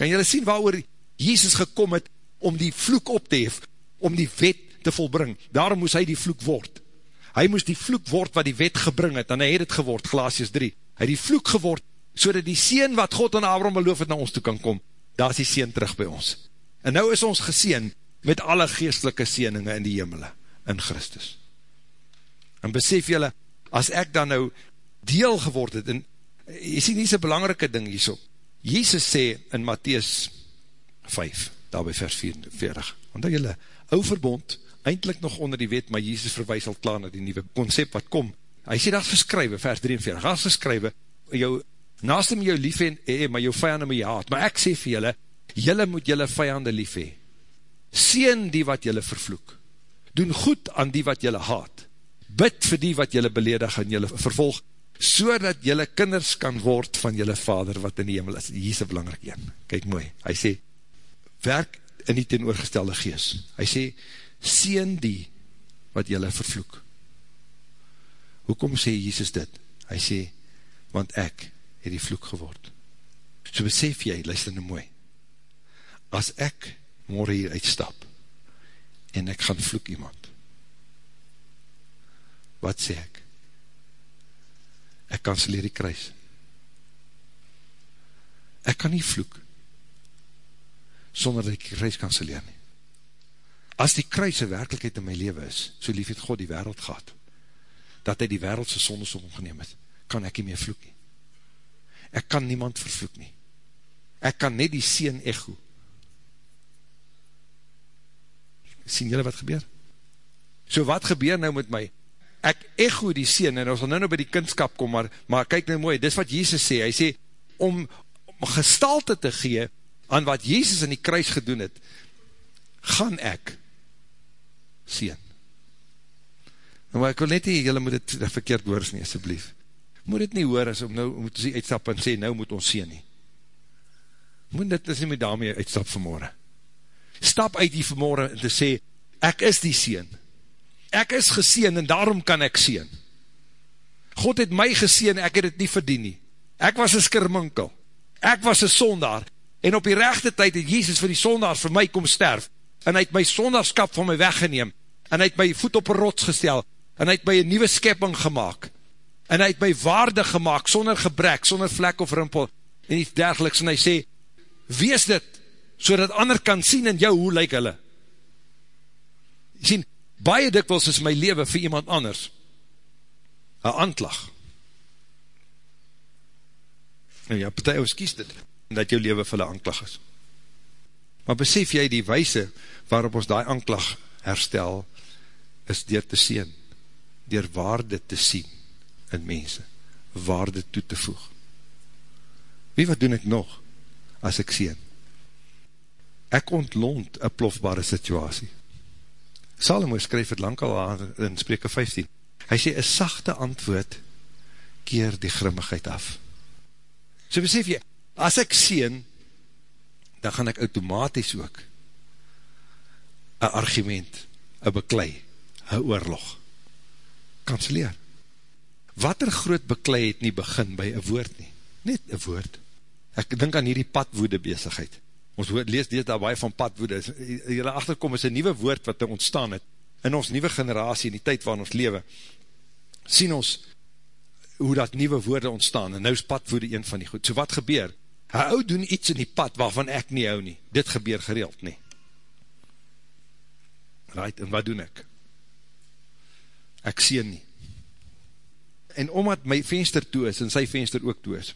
Kan jylle sien waar Jezus gekom het om die vloek op te hef, om die wet te volbring. Daarom moes hy die vloek word. Hy moes die vloek word wat die wet gebring het, en hy het het geword, Glaasjes 3. Hy het die vloek geword, so dat die seen wat God aan Abraham beloof het na ons toe kan kom, daar is die seen terug by ons. En nou is ons geseen met alle geestelike seeninge in die hemele, in Christus. En besef jylle, as ek dan nou deel geword het, en jy sien, die is een belangrike ding hierso. Jezus sê in Matthäus 5, daar by vers 44, want dat jylle, ou verbond, eindelijk nog onder die wet, maar Jezus verwijs al klaar na die nieuwe concept wat kom. Hy sê dat geskrywe, vers 43, as geskrywe, jou, naast hem jou lief heen, eh, maar jou vijanden moet jy haat. Maar ek sê vir julle, julle moet julle vijanden lief hee. Seen die wat julle vervloek. Doen goed aan die wat julle haat. Bid vir die wat julle beledig en julle vervolg, so dat julle kinders kan word van julle vader wat in die hemel is. Hier is een belangrijk een. Kijk mooi. Hy sê, werk in die teenoorgestelde gees. Hy sê, seen die wat jylle vervloek. Hoekom sê Jesus dit? Hy sê, want ek het die vloek geword. So besef jy, luister nou mooi, as ek morgen hier uitstap, en ek gaan vloek iemand, wat sê ek? Ek kanseleer die kruis. Ek kan nie vloek, sonder dat ek die kruis kanseleer nie. As die kruis een werkelijkheid in my leven is, so lief het God die wereld gehad, dat hy die wereldse sondes omgeneem het, kan ek nie meer vloek nie. Ek kan niemand vervloek nie. Ek kan net die sien echo. Sien julle wat gebeur? So wat gebeur nou met my? Ek echo die sien, en ons sal nou nou by die kindskap kom, maar, maar kyk nou mooi, dis wat Jesus sê, hy sê, om, om gestalte te gee, aan wat Jesus in die kruis gedoen het, gaan ek, sien. Nou, ek wil net nie, jylle moet het verkeerd hoor nie, asjeblief. Moet het nie hoor as om nou, moet ons uitstap en sê, nou moet ons sien nie. Moet dit, is nie met daarmee uitstap vanmorgen. Stap uit die vanmorgen en te sê, ek is die sien. Ek is geseen en daarom kan ek sien. God het my geseen, ek het het nie verdien nie. Ek was een skirminkel. Ek was een sondaar. En op die rechte tyd het Jesus vir die sondaars vir my kom sterf. En hy het my sondarskap van my weggeneem en hy het my voet op een rots gestel, en hy het my een nieuwe skepping gemaakt, en hy het my waarde gemaakt, sonder gebrek, sonder vlek of rimpel, en iets dergeliks, en hy sê, wees dit, so dat ander kan sien in jou, hoe lyk hulle? Jy sien, baie dikwels is my leven vir iemand anders, een antlag. Nou ja, partij ons kies dit, dat jou leven vir hulle antlag is. Maar besef jy die wijse, waarop ons die anklag herstel, is dier te sien, dier waarde te sien in mense, waarde toe te voeg. Wie wat doen ek nog, as ek sien? Ek ontlont een plofbare situasie. Salomo skryf het lang al aan in spreke 15. Hy sê, een sachte antwoord keer die grimmigheid af. So besef jy, as ek sien, dan gaan ek automatisch ook een argument, een beklei, een oorlog. Kanseleer. Wat er groot beklei het nie begin by een woord nie. Net een woord. Ek dink aan hierdie padwoede bezigheid. Ons woord, lees dit daarby van padwoede. Jylle achterkom is een nieuwe woord wat er ontstaan het. In ons nieuwe generatie, in die tyd waarin ons lewe, sien ons hoe dat nieuwe woorde ontstaan. En nou is padwoede een van die goed. So wat gebeur? Hy ou doen iets in die pad waarvan ek nie hou nie. Dit gebeur gereeld nie. Right, en wat doen ek? ek sien nie. En omdat my venster toe is, en sy venster ook toe is,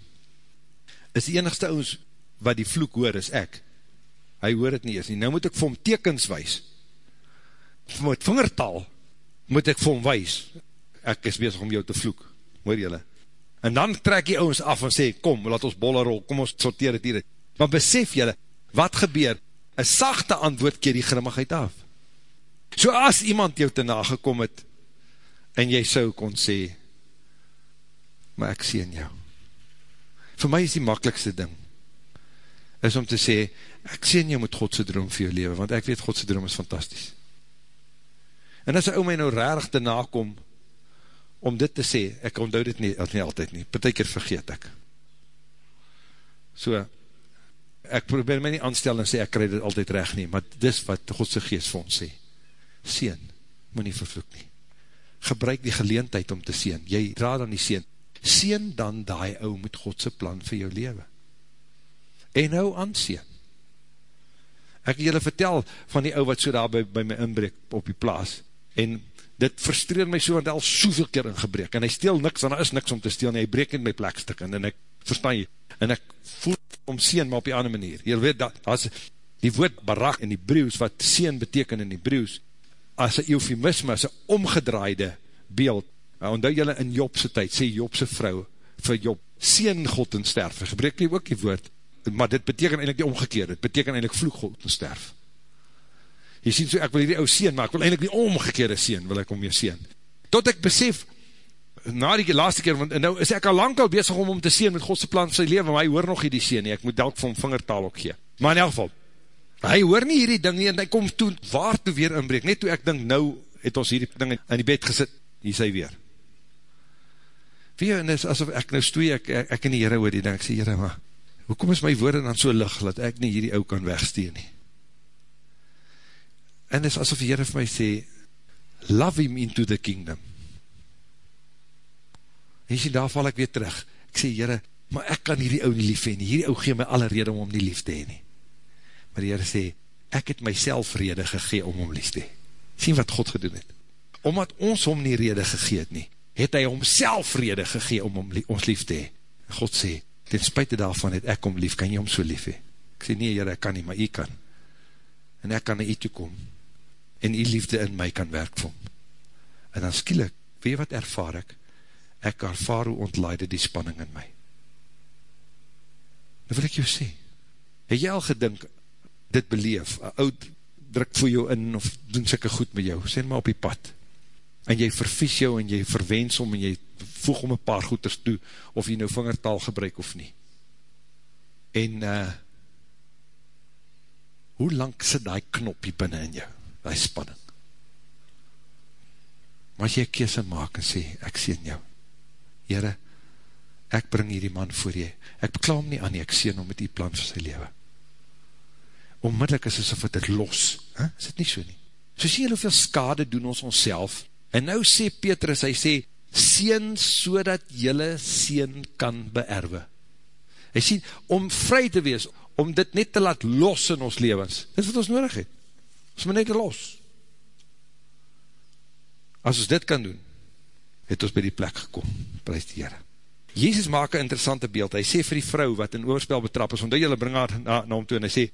is die enigste ons wat die vloek hoor, is ek. Hy hoor het nie eens nie. Nou moet ek vir hom tekens wees. Met vingertaal moet ek vir hom wees. Ek is bezig om jou te vloek. Hoor jylle? En dan trek die ouwens af en sê, kom, laat ons bolle rol, kom ons sorteer het hier. Maar besef jylle, wat gebeur? Een sachte antwoord keer die grimmigheid af. So as iemand jou te nagekom het, en jy sou kon sê, maar ek sien jou. Voor my is die makkelijkste ding, is om te sê, ek sien jou met Godse droom vir jou leven, want ek weet Godse droom is fantastisch. En as hy ou my nou rarig te nakom, om dit te sê, ek onthoud dit nie, nie altyd nie, beteker vergeet ek. So, ek probeer my nie aanstel en sê, ek krij dit altyd recht nie, maar dis wat Godse geest vir ons sê. Seen, moet nie vervloek nie. Gebruik die geleentheid om te seen, jy dra dan die seen, seen dan die ou met Godse plan vir jou leven. En nou aanseen. Ek julle vertel van die ou wat so daar by, by my inbreek op die plaas, en dit frustreer my so, want hy al soveel keer ingebreek, en hy steel niks, en daar is niks om te steel, en hy breek in my plekstuk, en, en ek, verstaan jy, en ek voel om seen, maar op die ander manier. Jy weet, dat, as die woord barak in die breus, wat seen beteken in die breus, as een eufemisme, as een omgedraaide beeld, Nou, onthou jylle in Jobse tyd, sê Jobse vrou vir Job, sien God en sterf, gebruik nie ook die woord, maar dit beteken eindelijk die omgekeerd, dit beteken eindelijk vloek God en sterf. Jy sien so, ek wil die ou sien, maar ek wil eindelijk die omgekeerde sien, wil ek om jy sien. Tot ek besef, na die laatste keer, want nou is ek al lang al bezig om om te sien met Godse plan vir sy leven, maar hy hoor nog nie die sien nie, ek moet delk van vingertaal ook gee. Maar in elk geval, hy hoor nie hierdie ding nie, en hy kom toe, waar toe weer inbreek, net toe ek dink, nou het ons hierdie ding in die bed gesit, hier is hy weer. Wie, en is asof ek nou stoei, ek, ek, ek in die Heere oor die ding, ek sê, Heere, maar, hoekom is my woorde dan so lig, dat ek nie hierdie ou kan wegsteen nie? En is asof die Heere vir my sê, love him into the kingdom. En sê, daar val ek weer terug, ek sê, Heere, maar ek kan hierdie ou nie lief heen nie, hierdie ou gee my alle rede om hom nie lief te heen nie. Maar die Heere sê, ek het myself rede gegee om hom lief te heen. Sien wat God gedoen het. Omdat ons hom nie rede gegee het nie, het hy homself rede gegee om om ons lief te hee. God sê, ten spuite daarvan het ek om lief, kan jy om so lief hee? Ek sê, nee, jyre, ek kan nie, maar jy kan. En ek kan na jy toe kom, en jy liefde in my kan werk vir hom. En dan skielik, weet wat ervaar ek? Ek ervaar hoe ontlaide die spanning in my. Dan wil ek jou sê, het jy al gedink, dit beleef, oud druk vir jou in, of doen sikke goed met jou, sê maar op die pad, en jy vervies jou, en jy verwens om, en jy voeg om een paar goeders toe, of jy nou vingertaal gebruik of nie. En, uh, hoe lang sit die knopje binnen in jou, die spanning? Maar as jy kies maak en sê, ek sien jou, Heere, ek bring hierdie man voor jy, ek beklaam nie aan nie, ek sien om met die plan vir sy leven. Onmiddellik is asof het het los, he? is het nie so nie? So sien jy hoeveel skade doen ons ons En nou sê Petrus, hy sê, sien so dat jylle sien kan beerwe. Hy sê, om vry te wees, om dit net te laat los in ons levens, dit wat ons nodig het. Ons moet net los. As ons dit kan doen, het ons by die plek gekom, prijs die Heere. Jezus maak een interessante beeld, hy sê vir die vrou wat in overspel betrap is, omdat jylle bring haar na, na hom toe, en hy sê,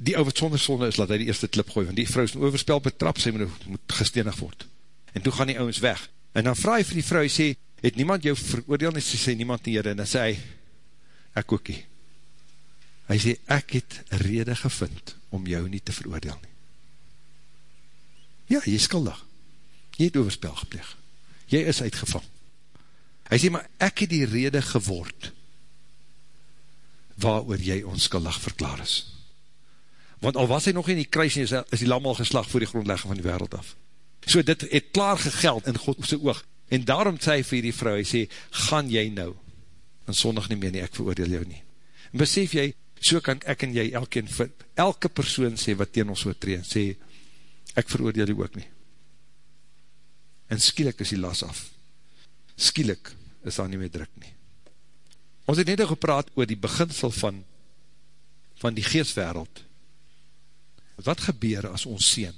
die ou wat sonder sonde is, laat hy die eerste klip gooi, want die vrou is in overspel betrap, sy moet, moet gestenig word en toe gaan die ouwens weg, en dan vraag hy vir die vrou, hy sê, het niemand jou veroordeel, en sy sê, niemand nie, en dan sê hy, ek ook nie, hy sê, ek het rede gevind, om jou nie te veroordeel nie, ja, jy is skuldig, jy het overspel gepleeg, jy is uitgevang, hy sê, maar ek het die rede geword, waar jy onskuldig verklaar is, want al was hy nog in die kruis, is die lam al geslag voor die grondlegging van die wereld af, So dit het klaar gegeld in Godse oog. En daarom sê hy vir die vrou, hy sê, gaan jy nou, en sondig nie meer nie, ek veroordeel jou nie. En besef jy, so kan ek en jy elke, elke persoon sê, wat teen ons oortree, sê, ek veroordeel jou ook nie. En skielik is die las af. Skielik is daar nie meer druk nie. Ons het net gepraat oor die beginsel van, van die geestwereld. Wat gebeur as ons sien?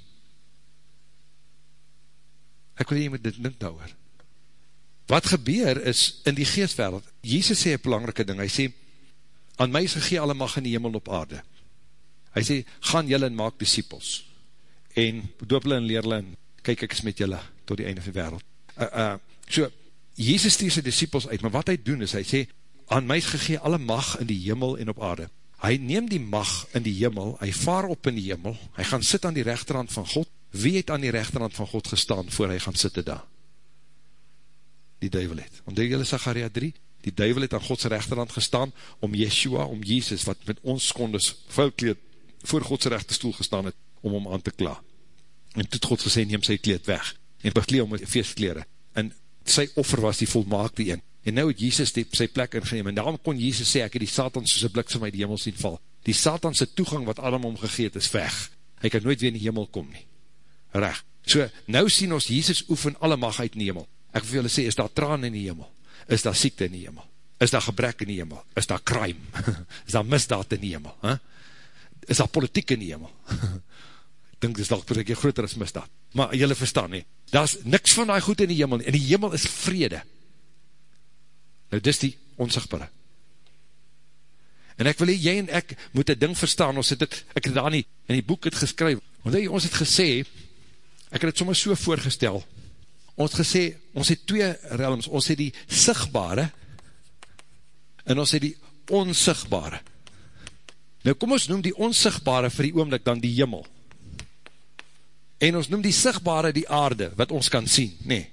Ek wil jy moet dit dink nou oor. Wat gebeur is, in die geestwereld, Jesus sê een belangrike ding, hy sê, aan my is gegee alle mag in die hemel op aarde. Hy sê, gaan jylle en maak disciples, en doop hulle en leer hulle, en kyk ek is met jylle, tot die einde van die wereld. Uh, uh, so, Jezus stuur sy disciples uit, maar wat hy doen is, hy sê, aan my is gegee alle mag in die hemel en op aarde. Hy neem die mag in die hemel, hy vaar op in die hemel, hy gaan sit aan die rechterhand van God, wie het aan die rechterhand van God gestaan, voor hy gaan sitte daar? Die duivel het. Die jylle Zacharia 3, die duivel het aan Godse rechterhand gestaan, om Yeshua, om Jesus, wat met ons kondes vuilkleed, voor Godse rechterstoel gestaan het, om hom aan te kla. En toe het God gesê, neem sy kleed weg, en bekleed om met feestkleren. En sy offer was die volmaakte een. En nou het Jesus die, sy plek ingeneem, en daarom kon Jesus sê, ek het die Satan soos een bliksem uit die hemel sien val. Die Satanse toegang wat Adam omgegeet is weg. Hy kan nooit weer in die hemel kom nie. Reg. So, nou sien ons, Jesus oefen alle mag uit in die hemel. Ek wil julle sê, is daar traan in die hemel? Is daar siekte in die hemel? Is daar gebrek in die hemel? Is daar crime? is daar misdaad in die hemel? Is daar politiek in die hemel? Ek dink, dit is dalk een groter as misdaad. Maar julle verstaan nie, daar is niks van die goed in die hemel nie. In die hemel is vrede. Nou, dis die onzichtbare. En ek wil hee, jy en ek moet die ding verstaan, ons het het, ek het daar nie in die boek het geskryf, want hy, ons het gesê, ek het het soms so voorgestel, ons gesê, ons het twee realms, ons het die sigtbare, en ons het die onzichtbare. Nou kom ons noem die onzichtbare vir die oomlik dan die jimmel. En ons noem die sigtbare die aarde, wat ons kan sien, nee.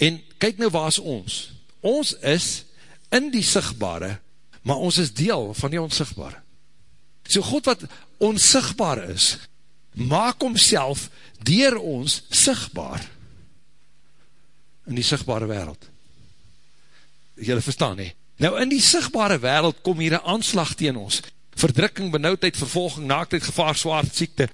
En kyk nou waar is ons? Ons is in die sigtbare, maar ons is deel van die onzichtbare. So God wat onzichtbaar is, maak homself dier ons sigtbaar in die sigtbare wereld. Julle verstaan nie? Nou in die sigtbare wereld kom hier een aanslag tegen ons. Verdrukking, benauwdheid, vervolging, naaktheid, gevaar, zwaard, siekte,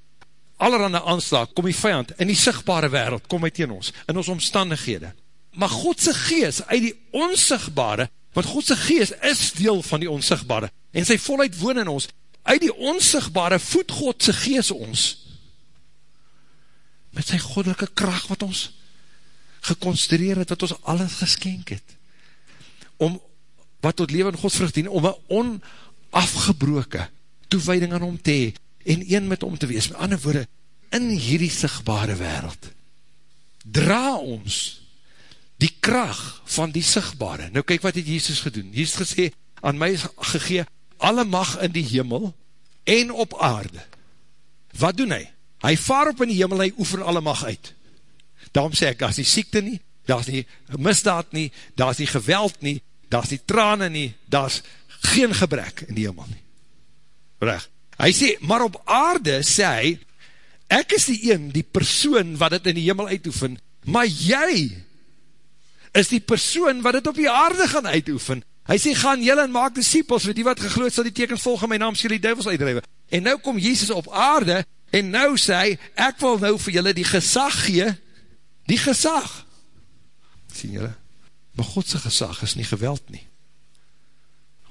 allerhande aanslag, kom die vijand, in die sigtbare wereld, kom hy tegen ons, in ons omstandighede. Maar Godse geest, uit die onzichtbare, want Godse geest is deel van die onzichtbare, en sy volheid woon in ons, uit die onzichtbare voed Godse geest ons, met sy goddelike kracht wat ons geconstrueer het, wat ons alles geskenk het, om wat tot leven in godsvrucht dien, om een onafgebroke toewijding aan hom te hee, en een met hom te wees, met ander woorde, in hierdie sigbare wereld, dra ons die kracht van die sigbare. Nou kyk wat het Jesus gedoen. Jesus gesê, aan my is gegee alle mag in die hemel en op aarde. Wat doen hy? Hy vaar op in die hemel hy oefen alle mag uit. Daarom sê ek, daar is die siekte nie, daar is nie misdaad nie, daar is die geweld nie, daar is die trane nie, daar is geen gebrek in die hemel nie. Recht. Hy sê, maar op aarde sê hy, ek is die een, die persoon wat het in die hemel uitoefen, maar jy is die persoon wat het op die aarde gaan uitoefen. Hy sê, gaan jylle en maak disciples, vir die wat gegloed sal die tekens volgen my naam, sal die duivels uitdrijven. En nou kom Jezus op aarde, en nou sê hy, ek wil nou vir jylle die gesag gee, die gesag. Sien jylle? Maar Godse gesag is nie geweld nie.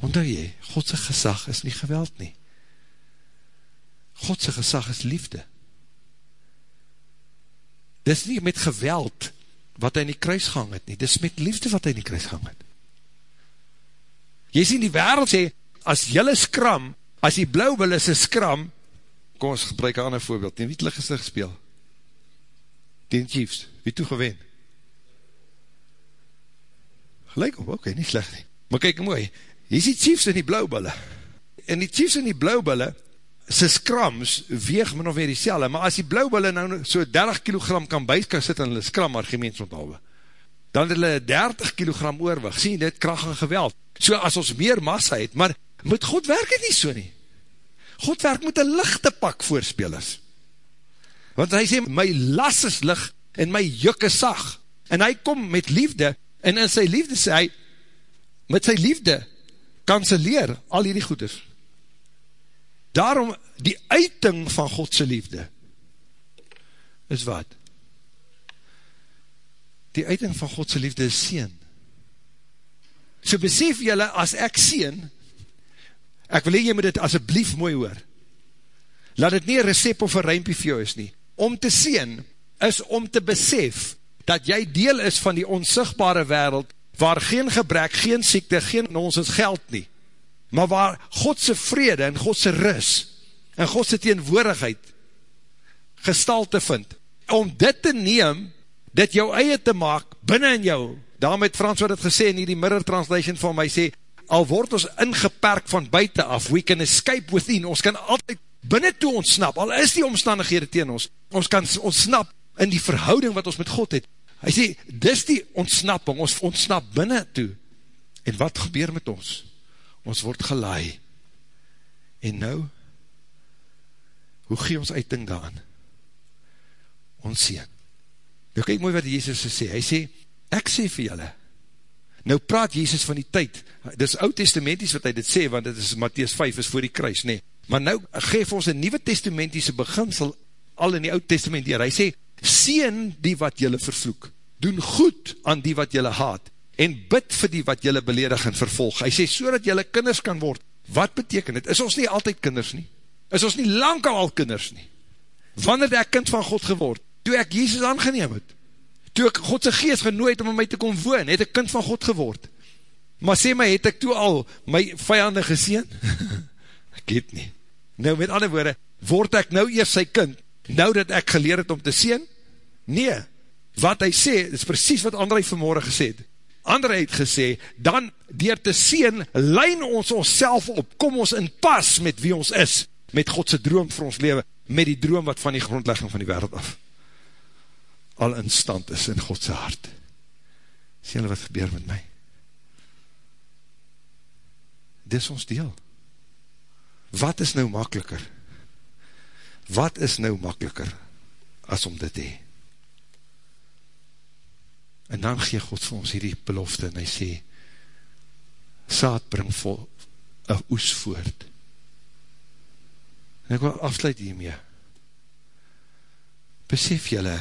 Ondou jy, Godse gesag is nie geweld nie. Godse gesag is liefde. Dis nie met geweld wat hy in die kruis gang het nie, dis met liefde wat hy in die kruis gang het. Jy sien die wereld sê, as jylle skram, as die blauwwil is een skram, kom ons gebruik een ander voorbeeld, die wie het licht is gespeel? Die Chiefs, wie toe gewen? Gelijk op, oké, okay, nie slecht nie. Maar kyk mooi, hier is die Chiefs in die blauwwille, en die Chiefs in die blauwwille, sy skrams weeg min of weer die selle, maar as die blauwwille nou so 30 kilogram kan buis kan sit in hulle skram arguments onthouwe, dan het hulle 30 kilogram oorwig, sien dit, kracht en geweld, so as ons meer massa het, maar met God werk het nie so nie, God werk met een lichte pak voorspelers, want hy sê, my las is lig, en my juk is sag, en hy kom met liefde, en in sy liefde sê hy, met sy liefde, kanseleer al hierdie goeders, Daarom, die uiting van Godse liefde, is wat? Die uiting van Godse liefde is sien. So besef jylle, as ek sien, ek wil jy moet dit asjeblief mooi hoor, laat het nie een recept of een ruimpie vir jou is nie. Om te sien, is om te besef, dat jy deel is van die onsigbare wereld, waar geen gebrek, geen siekte, geen nonsens geld nie, maar waar Godse vrede en Godse ris, en Godse teenwoordigheid, gestalte vind, om dit te neem, dit jou eie te maak, binnen in jou, daarom het Frans wat het gesê, in die mirror translation van my sê, al word ons ingeperk van buiten af, we can escape within, ons kan altyd binnen toe ontsnap, al is die omstandighede tegen ons, ons kan ontsnap in die verhouding wat ons met God het. Hy sê, dis die ontsnapping, ons ontsnap binnen toe. En wat gebeur met ons? Ons word gelaai. En nou, hoe gee ons uiting daan? Ons sien. Nou kijk mooi wat Jezus sê, hy sê, ek sê vir julle, nou praat Jezus van die tyd, dit is oud testamenties wat hy dit sê, want dit is Matthies 5, is voor die kruis, nee, maar nou geef ons een nieuwe testamentiese beginsel, al in die oud testament hier, hy sê, sien die wat jylle vervloek, doen goed aan die wat jylle haat, en bid vir die wat jylle beledig en vervolg, hy sê, so dat jylle kinders kan word, wat beteken het, is ons nie altyd kinders nie, is ons nie lang al kinders nie, wanneer ek kind van God geword, toe ek Jesus aangeneem het, toe ek Godse geest genooid om in my te kom woon, het ek kind van God geword, maar sê my, het ek toe al my vijanden geseen? ek het nie. Nou met ander woorde, word ek nou eers sy kind, nou dat ek geleer het om te seen? Nee, wat hy sê, is precies wat André vanmorgen gesê het. André het gesê, dan dier te seen, lijn ons ons op, kom ons in pas met wie ons is, met Godse droom vir ons leven, met die droom wat van die grondlegging van die wereld af al in stand is in Godse hart. Sê julle wat gebeur met my? Dis ons deel. Wat is nou makkeliker? Wat is nou makkeliker as om dit hee? En dan gee God vir ons hierdie belofte en hy sê, saad bring vol een oes voort. En ek wil afsluit hiermee. Besef julle,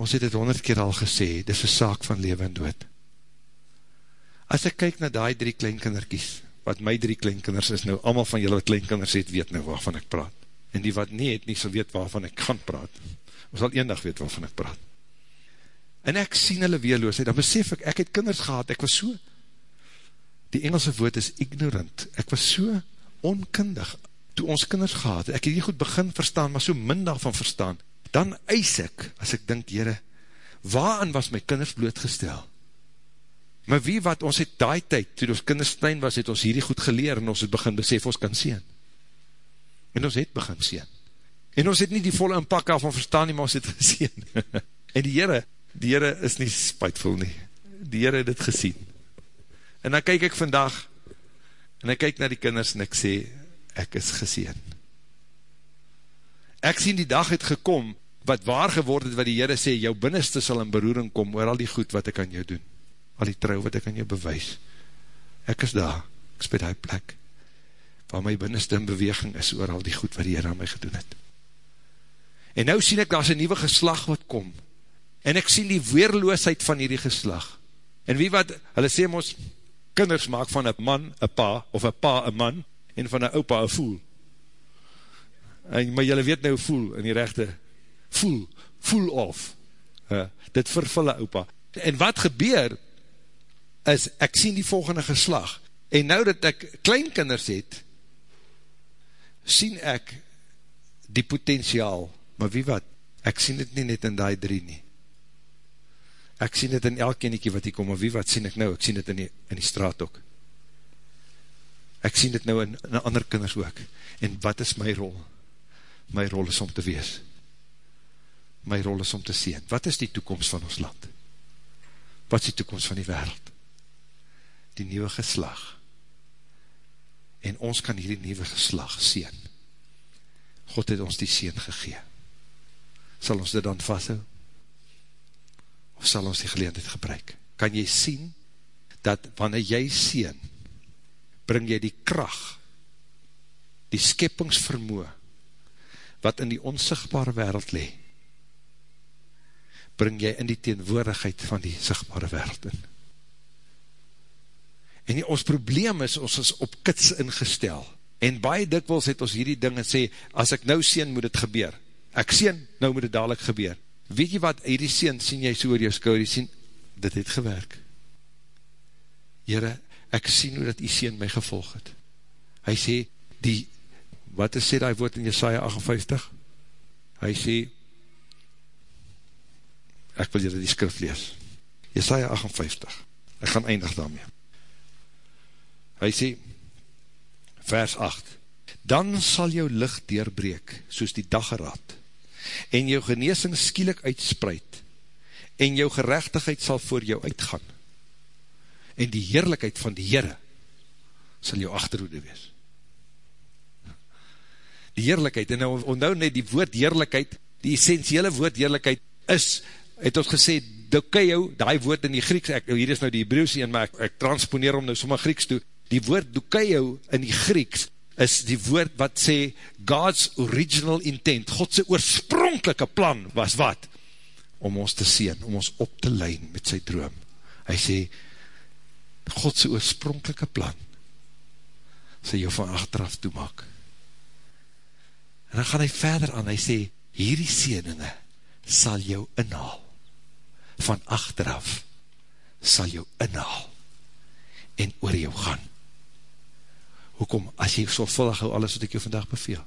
ons het het honderd keer al gesê, dit is een saak van leven en dood. As ek kyk na die drie kleinkinderkies, wat my drie kleinkinders is nou, allemaal van julle wat kleinkinders het, weet nou waarvan ek praat. En die wat nie het nie, sal weet waarvan ek gaan praat. Ons sal eendag weet waarvan ek praat. En ek sien hulle weerloosheid, dan besef ek, ek het kinders gehad, ek was so, die Engelse woord is ignorant, ek was so onkundig, toe ons kinders gehad, ek het nie goed begin verstaan, maar so min daarvan verstaan, dan eis ek, as ek dink, jyre, waaran was my kinders blootgestel? Maar wie wat, ons het daai tyd, toe ons kinders klein was, het ons hierdie goed geleer, en ons het begin besef, ons kan sien. En ons het begin sien. En ons het nie die volle inpak af van verstaan nie, maar ons het gesien. en die Heere, die Heere is nie spuitvol nie. Die Heere het dit gesien. En dan kyk ek vandag, en ek kyk na die kinders, en ek sê, ek is gesien. Ek sien die dag het gekom, wat waar geword het, wat die Heere sê, jou binneste sal in beroering kom, oor al die goed wat ek aan jou doen, al die trouw wat ek aan jou bewys, ek is daar, ek is by die plek, waar my binneste in beweging is, oor al die goed wat die Heere aan my gedoen het. En nou sien ek, daar is een nieuwe geslag wat kom, en ek sien die weerloosheid van hierdie geslag, en wie wat, hulle sê ons, kinders maak van een man, een pa, of een pa, een man, en van een opa, een voel, en, maar jylle weet nou voel, in die rechte, voel, voel of, uh, dit vervulle opa, en wat gebeur, is, ek sien die volgende geslag, en nou dat ek kleinkinders het, sien ek die potentiaal, maar wie wat, ek sien dit nie net in die drie nie, ek sien dit in elk eniekie wat hier kom, maar wie wat sien ek nou, ek sien dit in die, in die straat ook, ek sien dit nou in, in ander kinders ook, en wat is my rol, my rol is om te wees, my rol is om te sien, wat is die toekomst van ons land, wat is die toekomst van die wereld, die nieuwe geslag, en ons kan hierdie nieuwe geslag sien, God het ons die sien gegee, sal ons dit dan vasthou, of sal ons die geleendheid gebruik, kan jy sien, dat wanneer jy sien, bring jy die kracht, die skeppingsvermoe, wat in die onsigbare wereld le, bring jy in die teenwoordigheid van die sigbare wereld in. En die, ons probleem is, ons is op kits ingestel, en baie dikwels het ons hierdie dinge sê, as ek nou sien, moet het gebeur. Ek sien, nou moet het dadelijk gebeur. weet jy wat, hierdie sien, sien jy so oor jou skou, die sien, dit het gewerk. Heere, ek sien hoe dat die sien my gevolg het. Hy sê, die, wat is sê die woord in Jesaja 58? Hy sê, ek wil jy die skrif lees. Jesaja 58, ek gaan eindig daarmee. Hy sê, vers 8, Dan sal jou licht deurbreek, soos die dageraad, en jou geneesing skielik uitspreid, en jou gerechtigheid sal voor jou uitgaan, en die heerlijkheid van die Heere sal jou achterhoede wees. Die heerlijkheid, en nou onthou net die woord heerlijkheid, die essentiële woord heerlijkheid is, het ons gesê, dokeio, die woord in die Grieks, ek, hier is nou die Hebrews en maar ek, ek transponeer om nou sommer Grieks toe, die woord dokeio in die Grieks, is die woord wat sê, God's original intent, Godse oorspronkelike plan was wat? Om ons te sien, om ons op te leid met sy droom. Hy sê, Godse oorspronkelike plan, sê jou van achteraf toemaak. En dan gaan hy verder aan, hy sê, hierdie sieninge sal jou inhaal, van achteraf sal jou inhaal, en oor jou gaan hoekom, as jy sorgvuldig hou alles wat ek jou vandag beveel.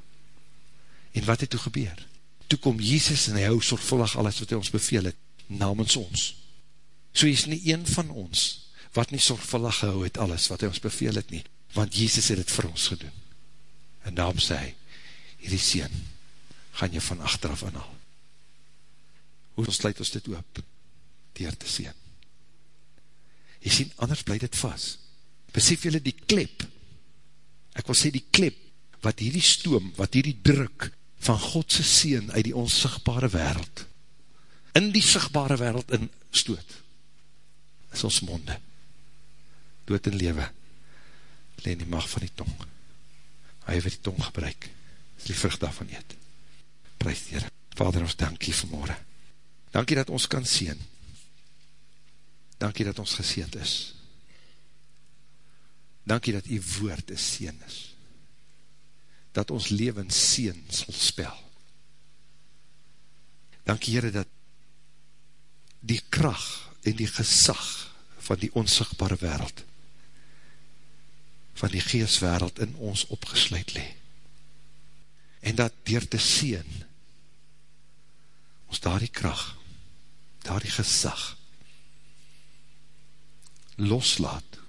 En wat het toe gebeur? Toe kom Jesus en hy hou sorgvuldig alles wat hy ons beveel het, namens ons. So is nie een van ons, wat nie sorgvuldig gehou het alles wat hy ons beveel het nie, want Jesus het het vir ons gedoen. En daarom sê hy, hierdie sien, gaan jy van achteraf inhaal. Hoe sluit ons dit oop? Dier te sien. Jy sien, anders bly dit vast. Besef jylle die klep, ek wil sê die klep, wat hierdie stoom, wat hierdie druk, van Godse seen uit die onsigbare wereld, in die sigbare wereld in stoot, is ons monde, dood en lewe, leen die mag van die tong, hy het die tong gebruik, is die vrucht daarvan eet, prijs die Heere, Vader ons dankie vanmorgen, dankie dat ons kan sien, dankie dat ons geseend is, dankie dat die woord een seen is, dat ons leven seen sal spel. Dankie Heere dat die kracht en die gesag van die onsigbare wereld, van die geestwereld in ons opgesluit le. En dat dier te seen, ons daar die kracht, daar die gesag, loslaat,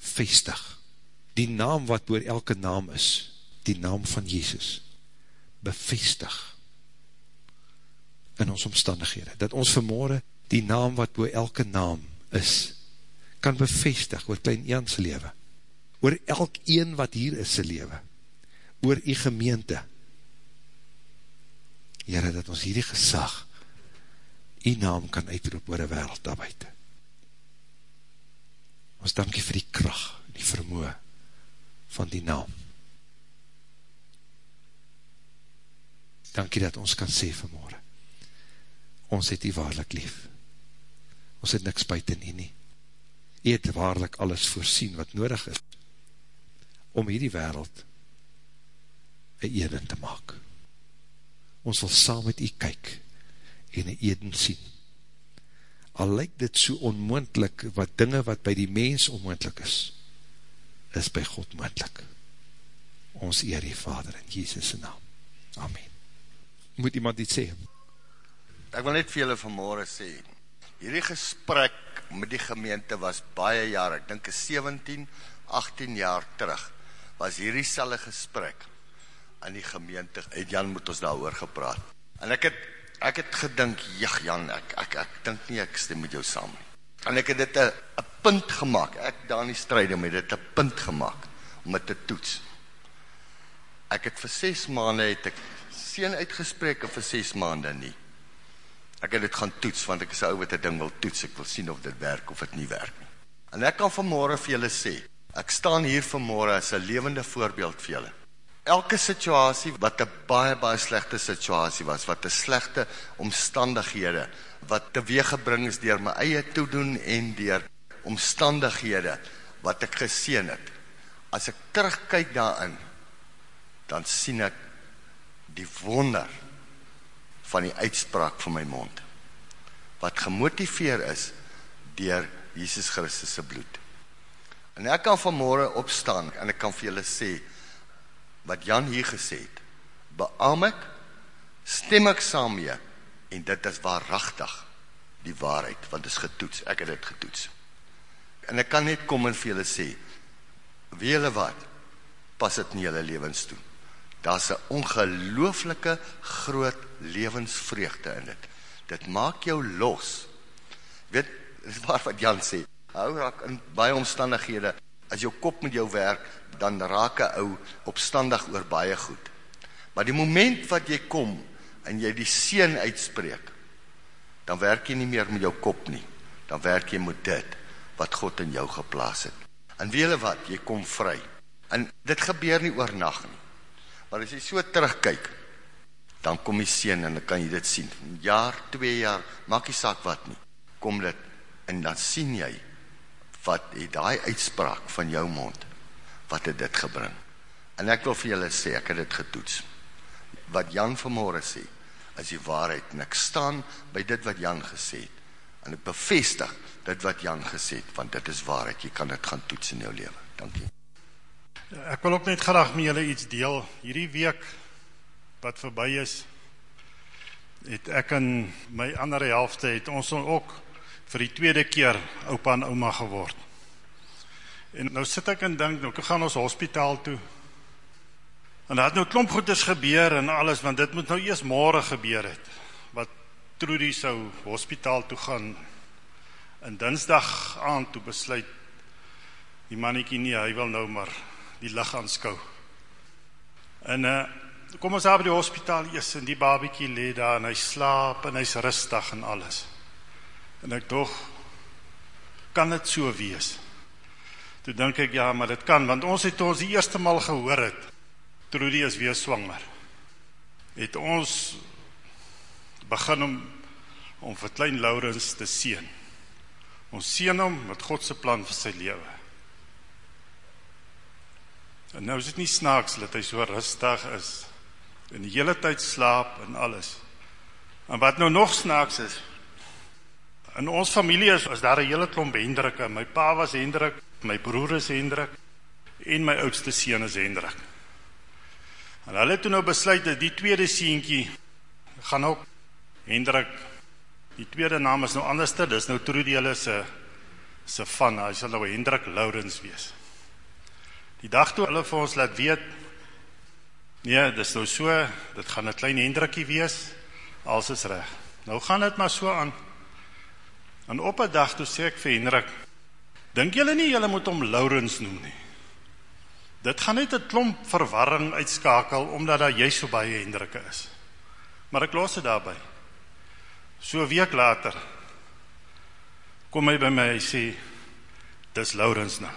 vestig, die naam wat door elke naam is, die naam van Jezus, bevestig in ons omstandighede, dat ons vanmorgen die naam wat door elke naam is, kan bevestig oor klein Jans leven, oor elk een wat hier is sy leven, oor die gemeente, Heere, dat ons hierdie gesag, die naam kan uitroep oor die wereld daarbuiten. Ons dankie vir die kracht, die vermoe van die naam. Dankie dat ons kan sê vanmorgen, ons het die waarlik lief. Ons het niks buiten nie nie. Hy het waarlik alles voorsien wat nodig is, om hierdie wereld een eden te maak. Ons wil saam met u kyk en een eden sien al lyk dit so onmoendlik, wat dinge wat by die mens onmoendlik is, is by God moendlik. Ons eer die Vader in Jesus' naam. Amen. Moet iemand iets sê? Ek wil net vir julle vanmorgen sê, hierdie gesprek met die gemeente was baie jaar, ek dink 17, 18 jaar terug, was hierdie selle gesprek aan die gemeente, het Jan moet ons daar oor gepraat. En ek het ek het gedink, ja Jan, ek, ek, ek dink nie ek stem met jou saam. En ek het dit een punt gemaakt, ek daar nie strijd om, het dit een punt gemaakt, om het te toets. Ek het vir 6 maanden, het ek sien uitgesprek, of vir 6 maanden nie. Ek het dit gaan toets, want ek is ou wat die ding wil toets, ek wil sien of dit werk, of het nie werk nie. En ek kan vanmorgen vir julle sê, ek staan hier vanmorgen as een levende voorbeeld vir julle elke situasie wat 'n baie baie slegte situasie was, wat 'n slegte omstandighede wat teweeggebring is deur my eie toedoen en deur omstandighede wat ek geseën het. As ek terugkyk daarin, dan sien ek die wonder van die uitspraak van my mond. Wat gemotiveer is deur Jesus Christus se bloed. En ek kan vanmôre opstaan en ek kan vir julle sê wat Jan hier gesê het. Beam ek, stem ek saam mee en dit is waaragtig die waarheid want dit is getoets. Ek het dit getoets. En ek kan net kom en vir julle sê, wie julle wat, pas dit in julle lewens toe. Daar's 'n ongelooflike groot lewensvreugde in dit. Dit maak jou los. Weet, dis waar wat Jan sê. Hou raak in baie omstandighede as jou kop met jou werk, dan raak 'n ou opstandig oor baie goed. Maar die moment wat jy kom en jy die seën uitspreek, dan werk jy nie meer met jou kop nie. Dan werk jy met dit wat God in jou geplaas het. En weet jy wat, jy kom vry. En dit gebeur nie oornag nie. Maar as jy so terugkyk, dan kom die seën en dan kan jy dit sien. Jaar, 2 jaar, maak nie saak wat nie. Kom dit en dan sien jy wat het daai uitspraak van jou mond wat het dit gebring. En ek wil vir julle sê, ek het dit getoets. Wat Jan vanmôre sê, is die waarheid en ek staan by dit wat Jan gesê het. En ek bevestig dit wat Jan gesê het, want dit is waarheid. Jy kan dit gaan toets in jou lewe. Dankie. Ek wil ook net graag met julle iets deel. Hierdie week wat verby is, het ek en my ander helfte het ons ook vir die tweede keer oupa en ouma geword. En nou sit ek en dink, nou gaan ons hospitaal toe. En daar het nou klomp goeders gebeur en alles want dit moet nou eers môre gebeur het. Wat Trudy sou hospitaal toe gaan. En Dinsdag aand toe besluit die mannetjie nee, hy wil nou maar die lig aanskou. En uh kom ons daar by die hospitaal eers en die babatjie lê daar en hy slaap en hy's rustig en alles. En ek dog kan dit so wees. Toe dink ek ja, maar dit kan want ons het ons die eerste maal gehoor het Trudy is weer swanger. Het ons begin om om vir klein Laurens te seën. Ons seën hom met God se plan vir sy lewe. En nou is dit nie snaaks dat hy so rustig is en die hele tyd slaap en alles. En wat nou nog snaaks is, In ons familie is, is daar 'n hele klomp Hendrikke. My pa was Hendrik, my broer is Hendrik en my oudste seun is Hendrik. En hulle het toe nou besluit dat die tweede seentjie gaan ook Hendrik. Die tweede naam is nou anderste, dis nou Trudy hulle se se van, hy sal nou Hendrik Lourens wees. Die dag toe hulle vir ons laat weet nee, dis nou so, dit gaan 'n klein Hendrikie wees. Alles is reg. Nou gaan dit maar so aan. En op 'n dag toe sê ek vir Hendrik, dink julle nie julle moet hom Lourens noem nie. Dit gaan net 'n klomp verwarring uitskakel omdat daar jy so baie Hendrikke is. Maar ek los dit daarby. So 'n week later kom hy by my en sê dis Lourens nou.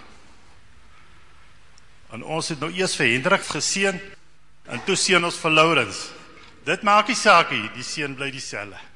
En ons het nou eers vir Hendrik geseën en toe seën ons vir Lourens. Dit maak nie saak nie, die seën bly dieselfde.